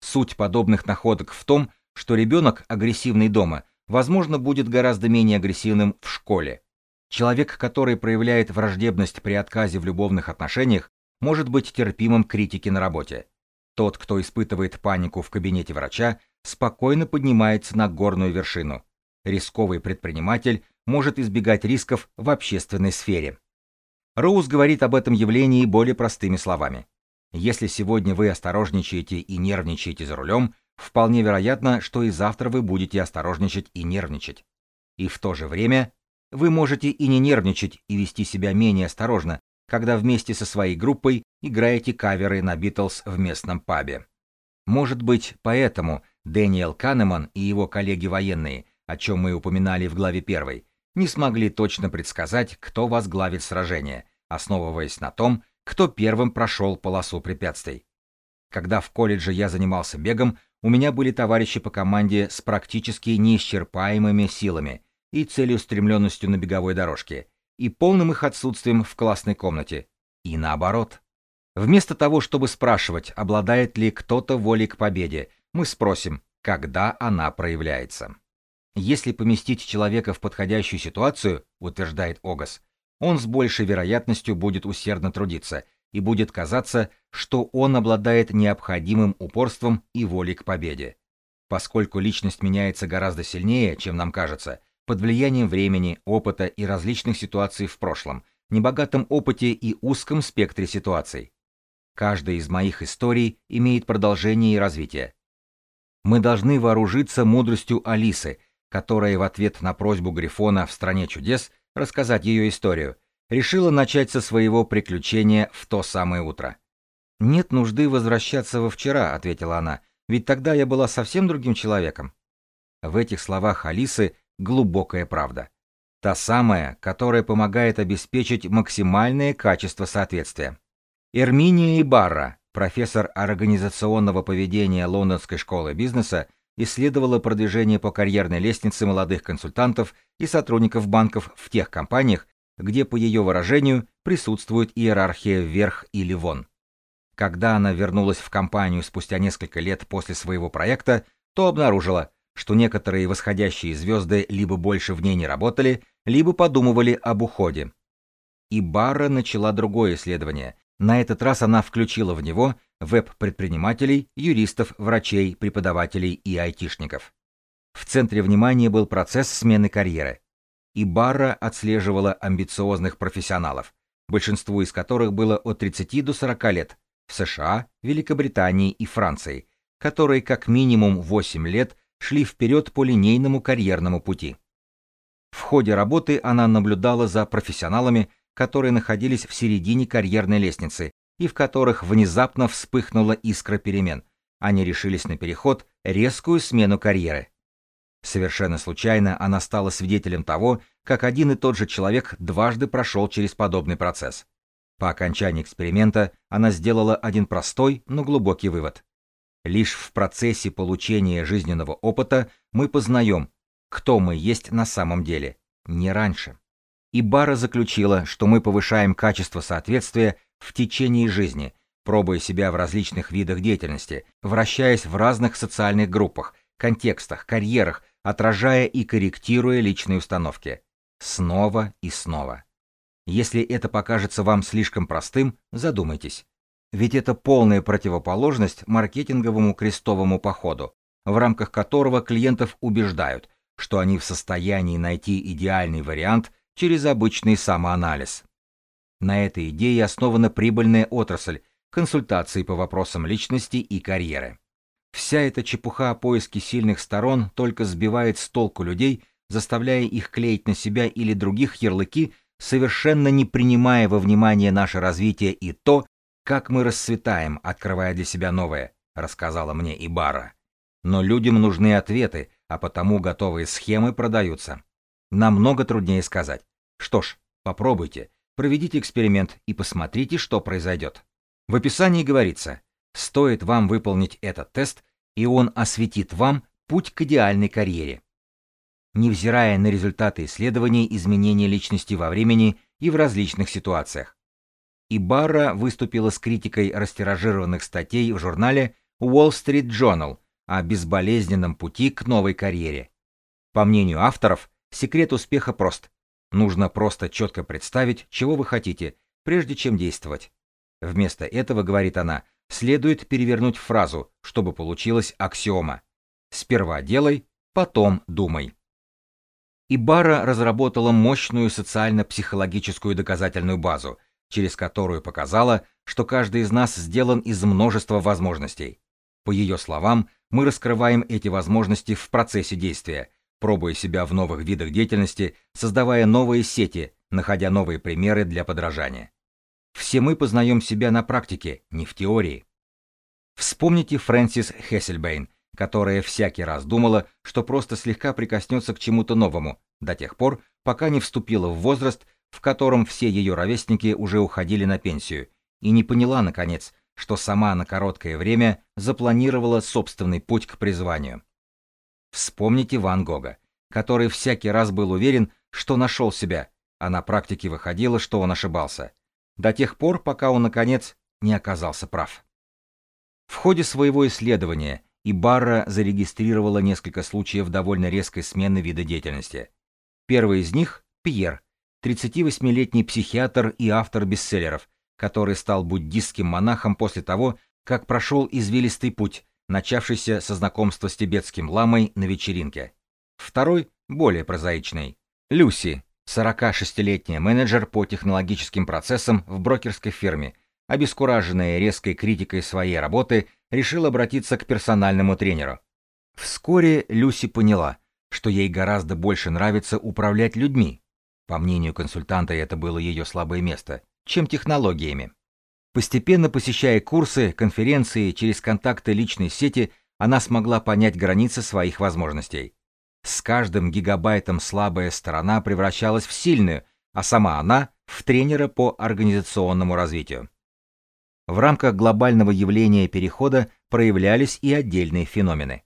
«Суть подобных находок в том, что ребенок, агрессивный дома, возможно, будет гораздо менее агрессивным в школе. Человек, который проявляет враждебность при отказе в любовных отношениях, может быть терпимым критике на работе. Тот, кто испытывает панику в кабинете врача, спокойно поднимается на горную вершину. Рисковый предприниматель может избегать рисков в общественной сфере. Роуз говорит об этом явлении более простыми словами. Если сегодня вы осторожничаете и нервничаете за рулем, вполне вероятно, что и завтра вы будете осторожничать и нервничать. И в то же время вы можете и не нервничать и вести себя менее осторожно, когда вместе со своей группой играете каверы на Битлз в местном пабе. Может быть, поэтому Дэниел Канеман и его коллеги военные, о чем мы упоминали в главе 1, не смогли точно предсказать, кто возглавит сражение, основываясь на том, кто первым прошел полосу препятствий. Когда в колледже я занимался бегом, у меня были товарищи по команде с практически неисчерпаемыми силами и целеустремленностью на беговой дорожке, и полным их отсутствием в классной комнате. И наоборот. Вместо того, чтобы спрашивать, обладает ли кто-то волей к победе, мы спросим, когда она проявляется. Если поместить человека в подходящую ситуацию, утверждает Огас, он с большей вероятностью будет усердно трудиться и будет казаться, что он обладает необходимым упорством и волей к победе. Поскольку личность меняется гораздо сильнее, чем нам кажется, под влиянием времени, опыта и различных ситуаций в прошлом, небогатом опыте и узком спектре ситуаций. Каждая из моих историй имеет продолжение и развитие. Мы должны вооружиться мудростью Алисы, которая в ответ на просьбу Грифона в «Стране чудес» рассказать ее историю, решила начать со своего приключения в то самое утро. «Нет нужды возвращаться во вчера», — ответила она, — «ведь тогда я была совсем другим человеком». В этих словах Алисы глубокая правда. Та самая, которая помогает обеспечить максимальное качество соответствия. Эрминия Ибарра, профессор организационного поведения Лондонской школы бизнеса, исследовала продвижение по карьерной лестнице молодых консультантов и сотрудников банков в тех компаниях, где, по ее выражению, присутствует иерархия вверх или вон. Когда она вернулась в компанию спустя несколько лет после своего проекта, то обнаружила, что некоторые восходящие звезды либо больше в ней не работали, либо подумывали об уходе. И Барра начала другое исследование. На этот раз она включила в него веб-предпринимателей, юристов, врачей, преподавателей и айтишников. В центре внимания был процесс смены карьеры. И Барра отслеживала амбициозных профессионалов, большинству из которых было от 30 до 40 лет, в США, Великобритании и Франции, которые как минимум 8 лет шли вперед по линейному карьерному пути. В ходе работы она наблюдала за профессионалами, которые находились в середине карьерной лестницы и в которых внезапно вспыхнула искра перемен. Они решились на переход, резкую смену карьеры. Совершенно случайно она стала свидетелем того, как один и тот же человек дважды прошел через подобный процесс. По окончании эксперимента она сделала один простой, но глубокий вывод. Лишь в процессе получения жизненного опыта мы познаем, кто мы есть на самом деле, не раньше. И Бара заключила, что мы повышаем качество соответствия в течение жизни, пробуя себя в различных видах деятельности, вращаясь в разных социальных группах, контекстах, карьерах, отражая и корректируя личные установки. Снова и снова. Если это покажется вам слишком простым, задумайтесь. Ведь это полная противоположность маркетинговому крестовому походу, в рамках которого клиентов убеждают, что они в состоянии найти идеальный вариант через обычный самоанализ. На этой идее основана прибыльная отрасль консультации по вопросам личности и карьеры. Вся эта чепуха о поиске сильных сторон только сбивает с толку людей, заставляя их клеить на себя или других ярлыки, совершенно не принимая во внимание наше развитие и то, как мы расцветаем, открывая для себя новое, рассказала мне Ибара. Но людям нужны ответы, а потому готовые схемы продаются. Намного труднее сказать. Что ж, попробуйте, проведите эксперимент и посмотрите, что произойдет. В описании говорится, стоит вам выполнить этот тест, и он осветит вам путь к идеальной карьере. Невзирая на результаты исследований изменения личности во времени и в различных ситуациях, Ибарра выступила с критикой растиражированных статей в журнале Wall Street Journal о безболезненном пути к новой карьере. По мнению авторов, секрет успеха прост. Нужно просто четко представить, чего вы хотите, прежде чем действовать. Вместо этого, говорит она, следует перевернуть фразу, чтобы получилась аксиома. Сперва делай, потом думай. Ибара разработала мощную социально-психологическую доказательную базу, через которую показала, что каждый из нас сделан из множества возможностей. По ее словам, мы раскрываем эти возможности в процессе действия, пробуя себя в новых видах деятельности, создавая новые сети, находя новые примеры для подражания. Все мы познаем себя на практике, не в теории. Вспомните Фрэнсис Хессельбейн, которая всякий раз думала, что просто слегка прикоснется к чему-то новому, до тех пор, пока не вступила в возраст, в котором все ее ровесники уже уходили на пенсию, и не поняла, наконец, что сама на короткое время запланировала собственный путь к призванию. Вспомните Ван Гога, который всякий раз был уверен, что нашел себя, а на практике выходило, что он ошибался, до тех пор, пока он, наконец, не оказался прав. В ходе своего исследования Ибарра зарегистрировала несколько случаев довольно резкой смены вида деятельности. Первый из них – Пьер, 38-летний психиатр и автор бестселлеров, который стал буддистским монахом после того, как прошел извилистый путь, начавшийся со знакомства с тибетским ламой на вечеринке. Второй, более прозаичный. Люси, 46-летняя менеджер по технологическим процессам в брокерской фирме, обескураженная резкой критикой своей работы, решила обратиться к персональному тренеру. Вскоре Люси поняла, что ей гораздо больше нравится управлять людьми, по мнению консультанта, это было ее слабое место, чем технологиями. Постепенно посещая курсы, конференции, через контакты личной сети, она смогла понять границы своих возможностей. С каждым гигабайтом слабая сторона превращалась в сильную, а сама она — в тренера по организационному развитию. В рамках глобального явления перехода проявлялись и отдельные феномены.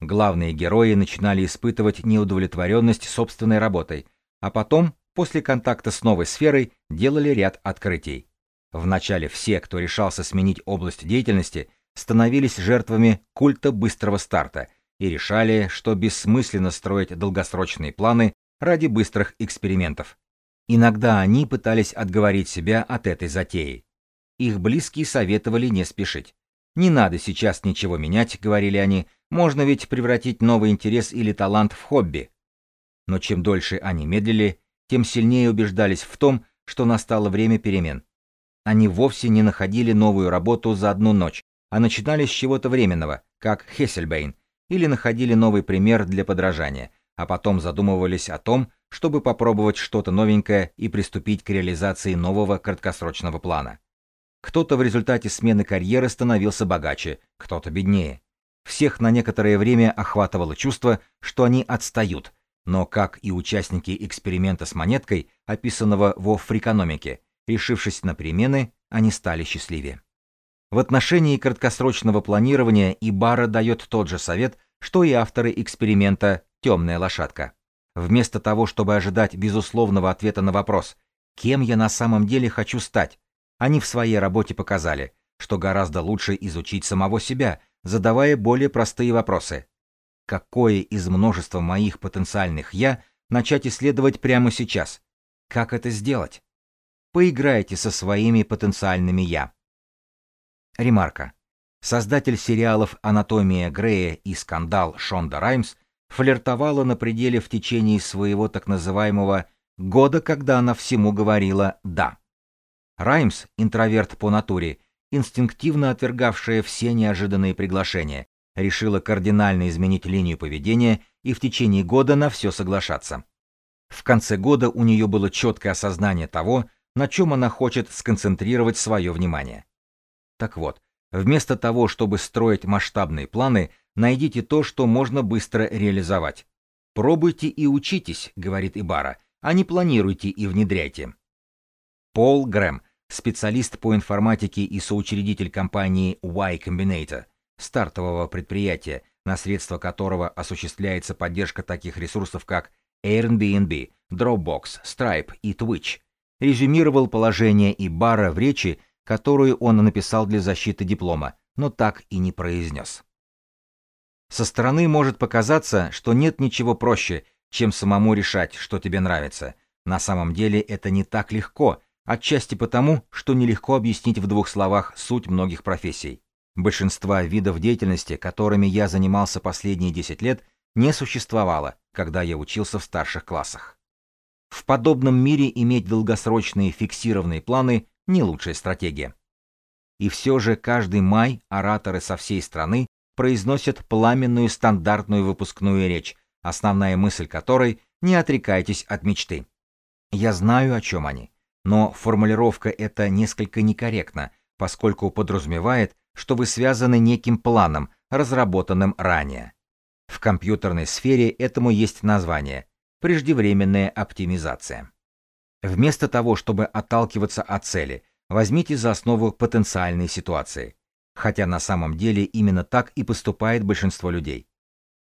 Главные герои начинали испытывать неудовлетворенность собственной работой, а потом, после контакта с новой сферой, делали ряд открытий. Вначале все, кто решался сменить область деятельности, становились жертвами культа быстрого старта и решали, что бессмысленно строить долгосрочные планы ради быстрых экспериментов. Иногда они пытались отговорить себя от этой затеи. Их близкие советовали не спешить. «Не надо сейчас ничего менять», — говорили они, — «можно ведь превратить новый интерес или талант в хобби». Но чем дольше они медлили, тем сильнее убеждались в том, что настало время перемен. Они вовсе не находили новую работу за одну ночь, а начинали с чего-то временного, как Хессельбейн, или находили новый пример для подражания, а потом задумывались о том, чтобы попробовать что-то новенькое и приступить к реализации нового краткосрочного плана. Кто-то в результате смены карьеры становился богаче, кто-то беднее. Всех на некоторое время охватывало чувство, что они отстают, но, как и участники эксперимента с монеткой, описанного во фрикономике, решившись на перемены, они стали счастливее. В отношении краткосрочного планирования Ибара дает тот же совет, что и авторы эксперимента «Темная лошадка». Вместо того, чтобы ожидать безусловного ответа на вопрос «Кем я на самом деле хочу стать?», они в своей работе показали, что гораздо лучше изучить самого себя, задавая более простые вопросы. Какое из множества моих потенциальных «я» начать исследовать прямо сейчас? Как это сделать? Поиграйте со своими потенциальными «я». Ремарка. Создатель сериалов «Анатомия Грея» и «Скандал» Шонда Раймс флиртовала на пределе в течение своего так называемого «года, когда она всему говорила «да». Раймс, интроверт по натуре, инстинктивно отвергавшая все неожиданные приглашения, решила кардинально изменить линию поведения и в течение года на все соглашаться. В конце года у нее было четкое осознание того, на чем она хочет сконцентрировать свое внимание. Так вот, вместо того, чтобы строить масштабные планы, найдите то, что можно быстро реализовать. Пробуйте и учитесь, говорит Ибара, а не планируйте и внедряйте. Пол Грэм, специалист по информатике и соучредитель компании Y Combinator, стартового предприятия, на средства которого осуществляется поддержка таких ресурсов, как Airbnb, Dropbox, Stripe и Twitch, резюмировал положение Ибара в речи, которую он написал для защиты диплома, но так и не произнес. Со стороны может показаться, что нет ничего проще, чем самому решать, что тебе нравится. На самом деле это не так легко, отчасти потому, что нелегко объяснить в двух словах суть многих профессий. Большинства видов деятельности, которыми я занимался последние 10 лет, не существовало, когда я учился в старших классах. В подобном мире иметь долгосрочные фиксированные планы не лучшая стратегия. И все же каждый май ораторы со всей страны произносят пламенную стандартную выпускную речь, основная мысль которой «не отрекайтесь от мечты». Я знаю, о чем они, но формулировка эта несколько некорректна, поскольку подразумевает, что вы связаны неким планом, разработанным ранее. В компьютерной сфере этому есть название – преждевременная оптимизация. Вместо того, чтобы отталкиваться от цели, возьмите за основу потенциальные ситуации. Хотя на самом деле именно так и поступает большинство людей.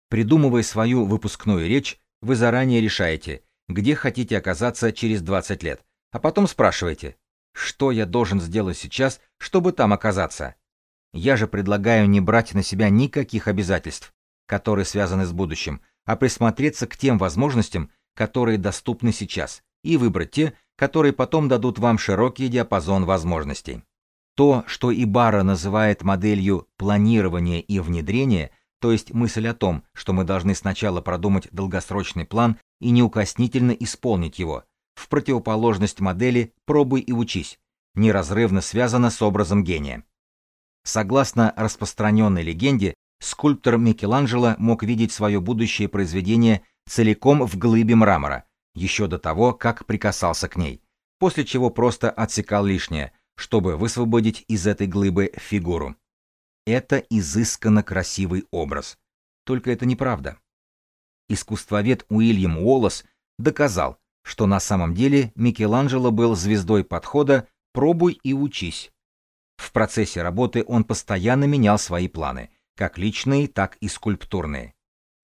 Придумывая свою выпускную речь, вы заранее решаете, где хотите оказаться через 20 лет, а потом спрашиваете, что я должен сделать сейчас, чтобы там оказаться. Я же предлагаю не брать на себя никаких обязательств, которые связаны с будущим, а присмотреться к тем возможностям, которые доступны сейчас, и выбрать те, которые потом дадут вам широкий диапазон возможностей. То, что Ибара называет моделью планирования и внедрения, то есть мысль о том, что мы должны сначала продумать долгосрочный план и неукоснительно исполнить его, в противоположность модели «пробуй и учись», неразрывно связана с образом гения. Согласно распространенной легенде, скульптор Микеланджело мог видеть свое будущее произведение целиком в глыбе мрамора, еще до того, как прикасался к ней, после чего просто отсекал лишнее, чтобы высвободить из этой глыбы фигуру. Это изысканно красивый образ. Только это неправда. Искусствовед Уильям Уоллес доказал, что на самом деле Микеланджело был звездой подхода «пробуй и учись». В процессе работы он постоянно менял свои планы, как личные, так и скульптурные.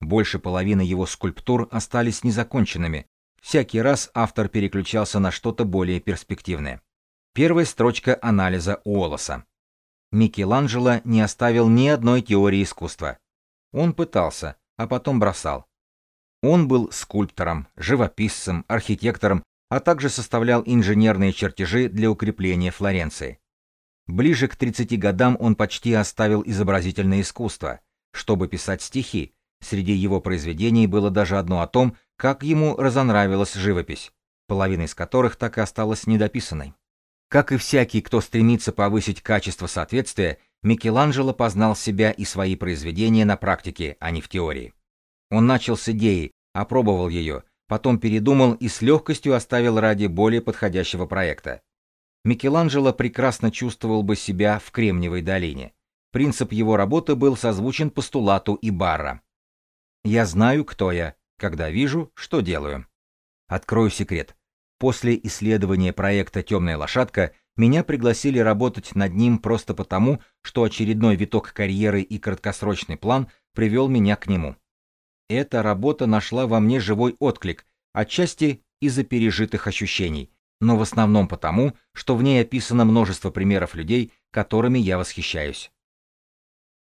Больше половины его скульптур остались незаконченными, Всякий раз автор переключался на что-то более перспективное. Первая строчка анализа Уоллеса. Микеланджело не оставил ни одной теории искусства. Он пытался, а потом бросал. Он был скульптором, живописцем, архитектором, а также составлял инженерные чертежи для укрепления Флоренции. Ближе к 30 годам он почти оставил изобразительное искусство, чтобы писать стихи. Среди его произведений было даже одно о том, как ему разонравилась живопись, половина из которых так и осталась недописанной. Как и всякий, кто стремится повысить качество соответствия, Микеланджело познал себя и свои произведения на практике, а не в теории. Он начал с идеи, опробовал ее, потом передумал и с легкостью оставил ради более подходящего проекта. Микеланджело прекрасно чувствовал бы себя в Кремниевой долине. Принцип его работы был созвучен постулату Ибарра. «Я знаю, кто я, когда вижу, что делаю». Открою секрет. После исследования проекта «Темная лошадка» меня пригласили работать над ним просто потому, что очередной виток карьеры и краткосрочный план привел меня к нему. Эта работа нашла во мне живой отклик, отчасти из-за пережитых ощущений, но в основном потому, что в ней описано множество примеров людей, которыми я восхищаюсь.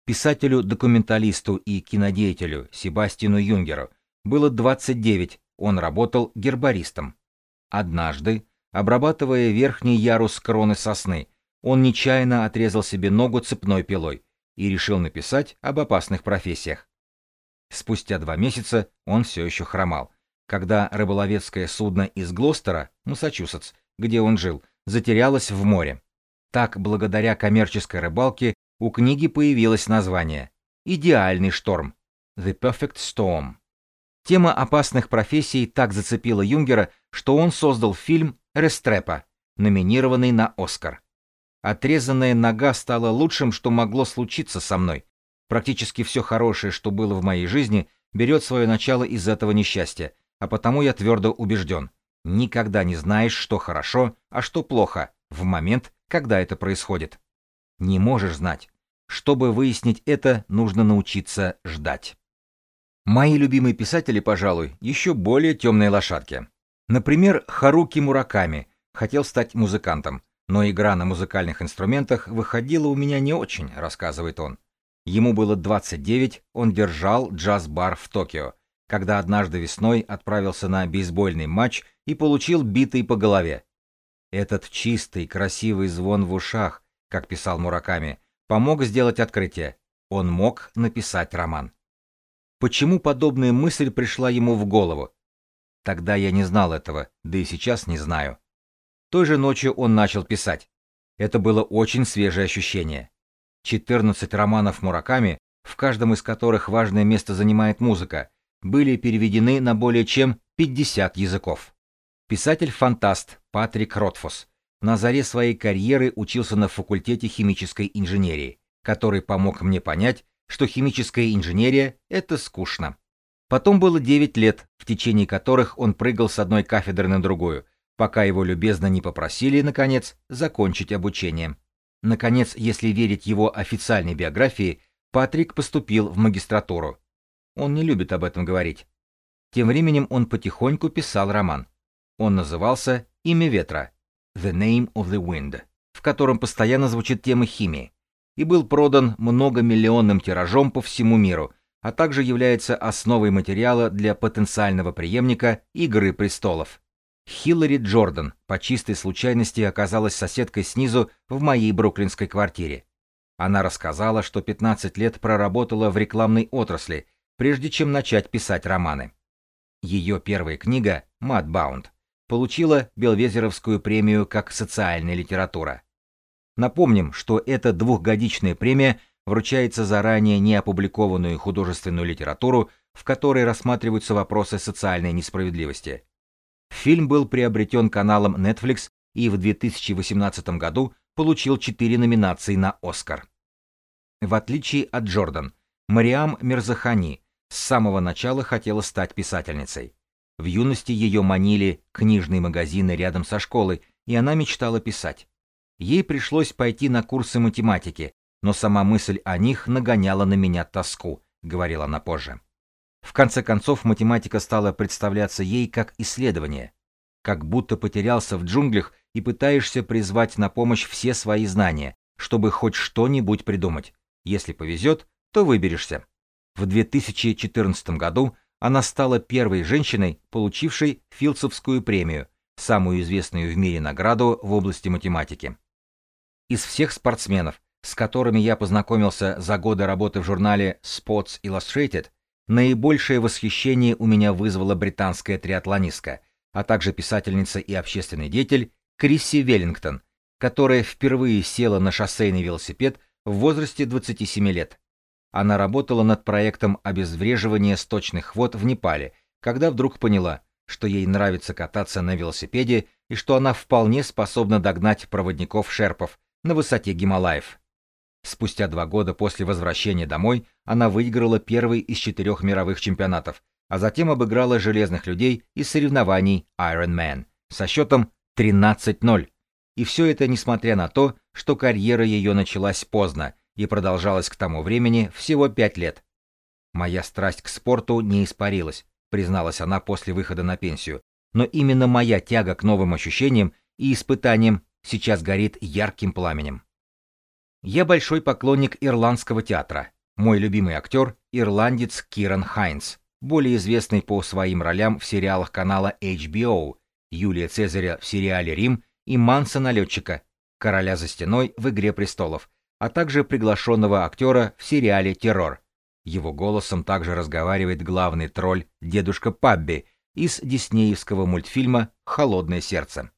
Писателю-документалисту и кинодеятелю Себастину Юнгеру было 29, он работал гербаристом. Однажды, обрабатывая верхний ярус кроны сосны, он нечаянно отрезал себе ногу цепной пилой и решил написать об опасных профессиях. Спустя два месяца он все еще хромал, когда рыболовецкое судно из Глостера, Массачусетс, где он жил, затерялось в море. Так, благодаря коммерческой рыбалке, у книги появилось название «Идеальный шторм» — «The Perfect Storm». Тема опасных профессий так зацепила Юнгера, что он создал фильм «Рестрепа», номинированный на «Оскар». Отрезанная нога стала лучшим, что могло случиться со мной. Практически все хорошее, что было в моей жизни, берет свое начало из этого несчастья, а потому я твердо убежден. Никогда не знаешь, что хорошо, а что плохо, в момент, когда это происходит. Не можешь знать. Чтобы выяснить это, нужно научиться ждать. Мои любимые писатели, пожалуй, еще более темные лошадки. Например, Харуки Мураками хотел стать музыкантом, но игра на музыкальных инструментах выходила у меня не очень, рассказывает он. Ему было 29, он держал джаз-бар в Токио, когда однажды весной отправился на бейсбольный матч и получил битый по голове. Этот чистый, красивый звон в ушах, как писал Мураками, помог сделать открытие. Он мог написать роман. Почему подобная мысль пришла ему в голову? Тогда я не знал этого, да и сейчас не знаю. Той же ночью он начал писать. Это было очень свежее ощущение. 14 романов Мураками, в каждом из которых важное место занимает музыка, были переведены на более чем 50 языков. Писатель-фантаст Патрик Ротфус на заре своей карьеры учился на факультете химической инженерии, который помог мне понять, что химическая инженерия — это скучно. Потом было 9 лет, в течение которых он прыгал с одной кафедры на другую, пока его любезно не попросили, наконец, закончить обучение. Наконец, если верить его официальной биографии, Патрик поступил в магистратуру. Он не любит об этом говорить. Тем временем он потихоньку писал роман. Он назывался «Имя ветра» «The Name of the Wind», в котором постоянно звучит тема химии и был продан многомиллионным тиражом по всему миру, а также является основой материала для потенциального преемника «Игры престолов». Хиллари Джордан по чистой случайности оказалась соседкой снизу в моей бруклинской квартире. Она рассказала, что 15 лет проработала в рекламной отрасли, прежде чем начать писать романы. Ее первая книга «Mudbound» получила Белвезеровскую премию как социальная литература. Напомним, что эта двухгодичная премия вручается за ранее неопубликованную художественную литературу, в которой рассматриваются вопросы социальной несправедливости. Фильм был приобретен каналом Netflix и в 2018 году получил четыре номинации на «Оскар». В отличие от Джордан, Мариам Мирзахани с самого начала хотела стать писательницей. В юности ее манили книжные магазины рядом со школой, и она мечтала писать. Ей пришлось пойти на курсы математики, но сама мысль о них нагоняла на меня тоску, говорила она позже. В конце концов, математика стала представляться ей как исследование. как будто потерялся в джунглях и пытаешься призвать на помощь все свои знания, чтобы хоть что-нибудь придумать. Если повезет, то выберешься. В 2014 году она стала первой женщиной, получившей Филдсовскую премию, самую известную в мире награду в области математики. Из всех спортсменов, с которыми я познакомился за годы работы в журнале Sports Illustrated, наибольшее восхищение у меня вызвала британская триатлонистка, а также писательница и общественный деятель Крисси Веллингтон, которая впервые села на шоссейный велосипед в возрасте 27 лет. Она работала над проектом обезвреживания сточных вод в Непале, когда вдруг поняла, что ей нравится кататься на велосипеде и что она вполне способна догнать проводников-шерпов на высоте Гималаев. Спустя два года после возвращения домой она выиграла первый из четырех мировых чемпионатов, а затем обыграла железных людей из соревнований Iron Man со счетом 13-0. И все это несмотря на то, что карьера ее началась поздно и продолжалась к тому времени всего пять лет. «Моя страсть к спорту не испарилась», призналась она после выхода на пенсию, но именно моя тяга к новым ощущениям и испытаниям сейчас горит ярким пламенем. Я большой поклонник ирландского театра. Мой любимый актер – ирландец Киран Хайнс, более известный по своим ролям в сериалах канала HBO, Юлия Цезаря в сериале «Рим» и Манса-налетчика, короля за стеной в «Игре престолов», а также приглашенного актера в сериале «Террор». Его голосом также разговаривает главный тролль дедушка Пабби из диснеевского мультфильма «Холодное сердце».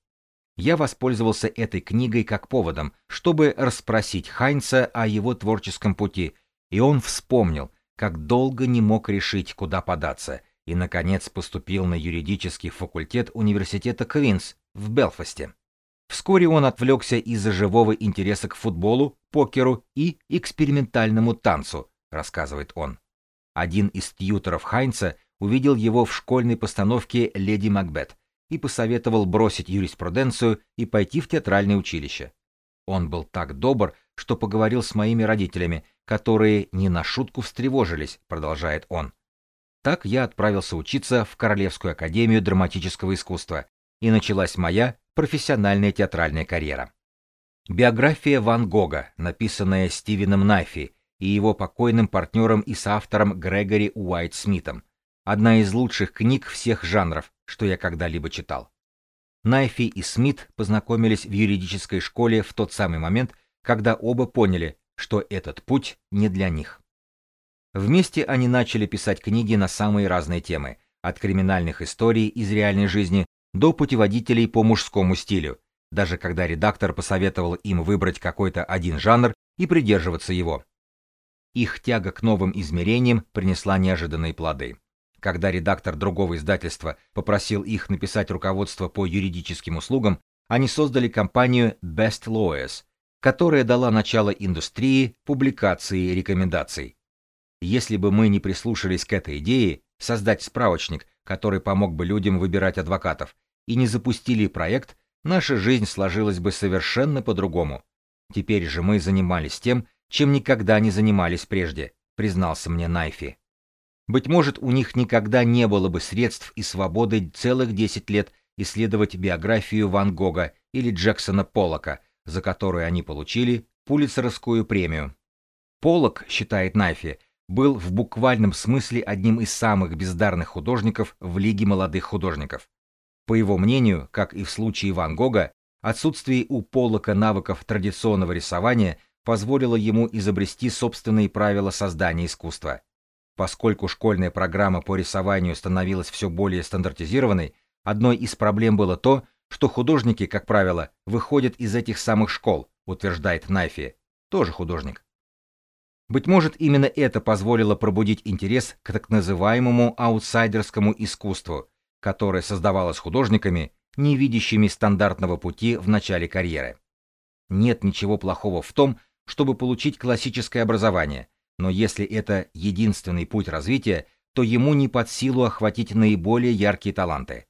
Я воспользовался этой книгой как поводом, чтобы расспросить Хайнца о его творческом пути, и он вспомнил, как долго не мог решить, куда податься, и, наконец, поступил на юридический факультет университета Квинс в Белфасте. Вскоре он отвлекся из-за живого интереса к футболу, покеру и экспериментальному танцу, рассказывает он. Один из тьюторов Хайнца увидел его в школьной постановке «Леди Макбет» и посоветовал бросить юриспруденцию и пойти в театральное училище. Он был так добр, что поговорил с моими родителями, которые не на шутку встревожились, продолжает он. Так я отправился учиться в Королевскую академию драматического искусства, и началась моя профессиональная театральная карьера. Биография Ван Гога, написанная Стивеном Найфи и его покойным партнером и соавтором Грегори Уайт Смитом, одна из лучших книг всех жанров, что я когда-либо читал. Найфи и Смит познакомились в юридической школе в тот самый момент, когда оба поняли, что этот путь не для них. Вместе они начали писать книги на самые разные темы, от криминальных историй из реальной жизни до путеводителей по мужскому стилю, даже когда редактор посоветовал им выбрать какой-то один жанр и придерживаться его. Их тяга к новым измерениям принесла неожиданные плоды. Когда редактор другого издательства попросил их написать руководство по юридическим услугам, они создали компанию Best Lawyers, которая дала начало индустрии публикации рекомендаций. Если бы мы не прислушались к этой идее, создать справочник, который помог бы людям выбирать адвокатов, и не запустили проект, наша жизнь сложилась бы совершенно по-другому. Теперь же мы занимались тем, чем никогда не занимались прежде, признался мне Найфи. Быть может, у них никогда не было бы средств и свободы целых 10 лет исследовать биографию Ван Гога или Джексона Поллока, за которую они получили Пулитцеровскую премию. Поллок, считает Найфи, был в буквальном смысле одним из самых бездарных художников в Лиге молодых художников. По его мнению, как и в случае Ван Гога, отсутствие у Поллока навыков традиционного рисования позволило ему изобрести собственные правила создания искусства. Поскольку школьная программа по рисованию становилась все более стандартизированной, одной из проблем было то, что художники, как правило, выходят из этих самых школ, утверждает Найфи, тоже художник. Быть может, именно это позволило пробудить интерес к так называемому аутсайдерскому искусству, которое создавалось художниками, не видящими стандартного пути в начале карьеры. Нет ничего плохого в том, чтобы получить классическое образование, но если это единственный путь развития, то ему не под силу охватить наиболее яркие таланты.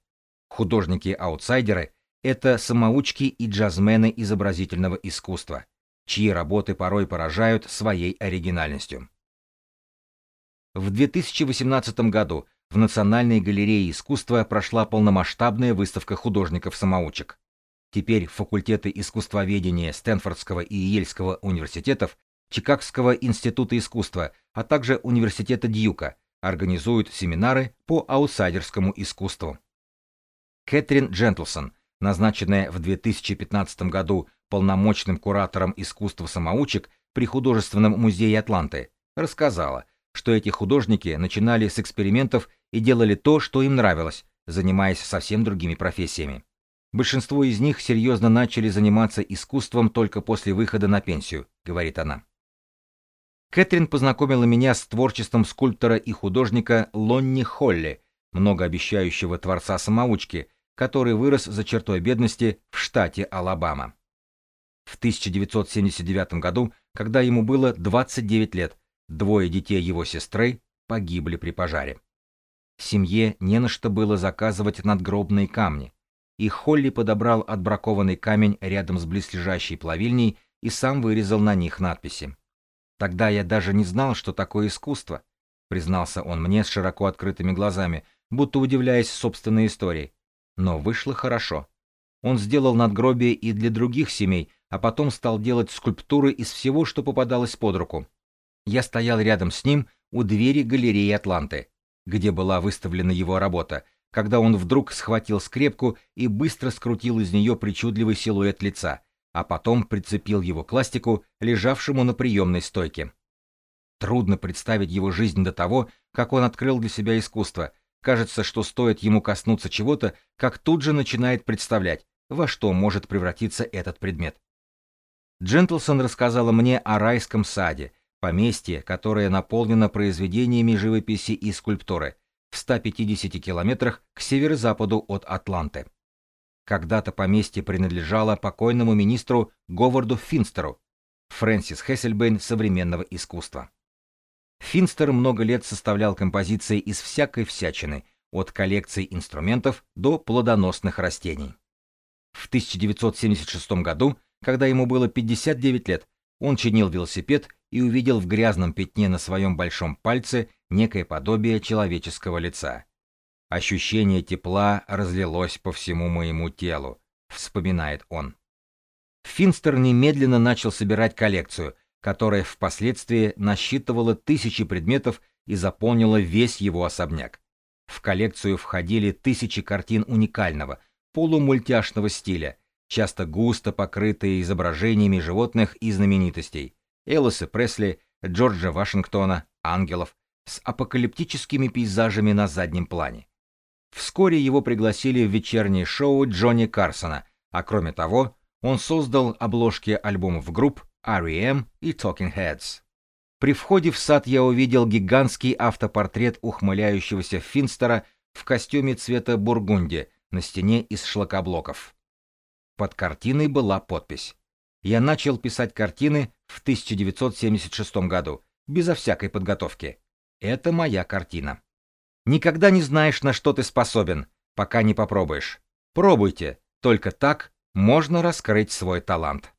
Художники-аутсайдеры — это самоучки и джазмены изобразительного искусства, чьи работы порой поражают своей оригинальностью. В 2018 году в Национальной галерее искусства прошла полномасштабная выставка художников-самоучек. Теперь факультеты искусствоведения Стэнфордского и Ельского университетов, Чикагского института искусства, а также Университета Дьюка организуют семинары по аутсайдерскому искусству. Кэтрин Джентлсон, назначенная в 2015 году полномочным куратором искусства самоучек при Художественном музее Атланты, рассказала, что эти художники начинали с экспериментов и делали то, что им нравилось, занимаясь совсем другими профессиями. Большинство из них серьезно начали заниматься искусством только после выхода на пенсию, говорит она. Кэтрин познакомила меня с творчеством скульптора и художника Лонни Холли, многообещающего творца-самоучки, который вырос за чертой бедности в штате Алабама. В 1979 году, когда ему было 29 лет, двое детей его сестры погибли при пожаре. Семье не на что было заказывать надгробные камни, и Холли подобрал отбракованный камень рядом с близлежащей плавильней и сам вырезал на них надписи. «Тогда я даже не знал, что такое искусство», — признался он мне с широко открытыми глазами, будто удивляясь собственной истории. Но вышло хорошо. Он сделал надгробие и для других семей, а потом стал делать скульптуры из всего, что попадалось под руку. Я стоял рядом с ним у двери галереи Атланты, где была выставлена его работа, когда он вдруг схватил скрепку и быстро скрутил из нее причудливый силуэт лица, а потом прицепил его к ластику, лежавшему на приемной стойке. Трудно представить его жизнь до того, как он открыл для себя искусство. Кажется, что стоит ему коснуться чего-то, как тут же начинает представлять, во что может превратиться этот предмет. Джентлсон рассказала мне о райском саде, поместье, которое наполнено произведениями живописи и скульптуры, в 150 километрах к северо-западу от Атланты. Когда-то поместье принадлежало покойному министру Говарду Финстеру, Фрэнсис Хессельбейн современного искусства. Финстер много лет составлял композиции из всякой всячины, от коллекций инструментов до плодоносных растений. В 1976 году, когда ему было 59 лет, он чинил велосипед и увидел в грязном пятне на своем большом пальце некое подобие человеческого лица. Ощущение тепла разлилось по всему моему телу, вспоминает он. Финстер немедленно начал собирать коллекцию, которая впоследствии насчитывала тысячи предметов и заполнила весь его особняк. В коллекцию входили тысячи картин уникального, полумультяшного стиля, часто густо покрытые изображениями животных и знаменитостей, Элоса Пресли, Джорджа Вашингтона, ангелов, с апокалиптическими пейзажами на заднем плане. Вскоре его пригласили в вечернее шоу Джонни Карсона, а кроме того, он создал обложки альбомов групп R.E.M. и Talking Heads. При входе в сад я увидел гигантский автопортрет ухмыляющегося Финстера в костюме цвета бургунди на стене из шлакоблоков. Под картиной была подпись. Я начал писать картины в 1976 году, безо всякой подготовки. Это моя картина. Никогда не знаешь, на что ты способен, пока не попробуешь. Пробуйте, только так можно раскрыть свой талант.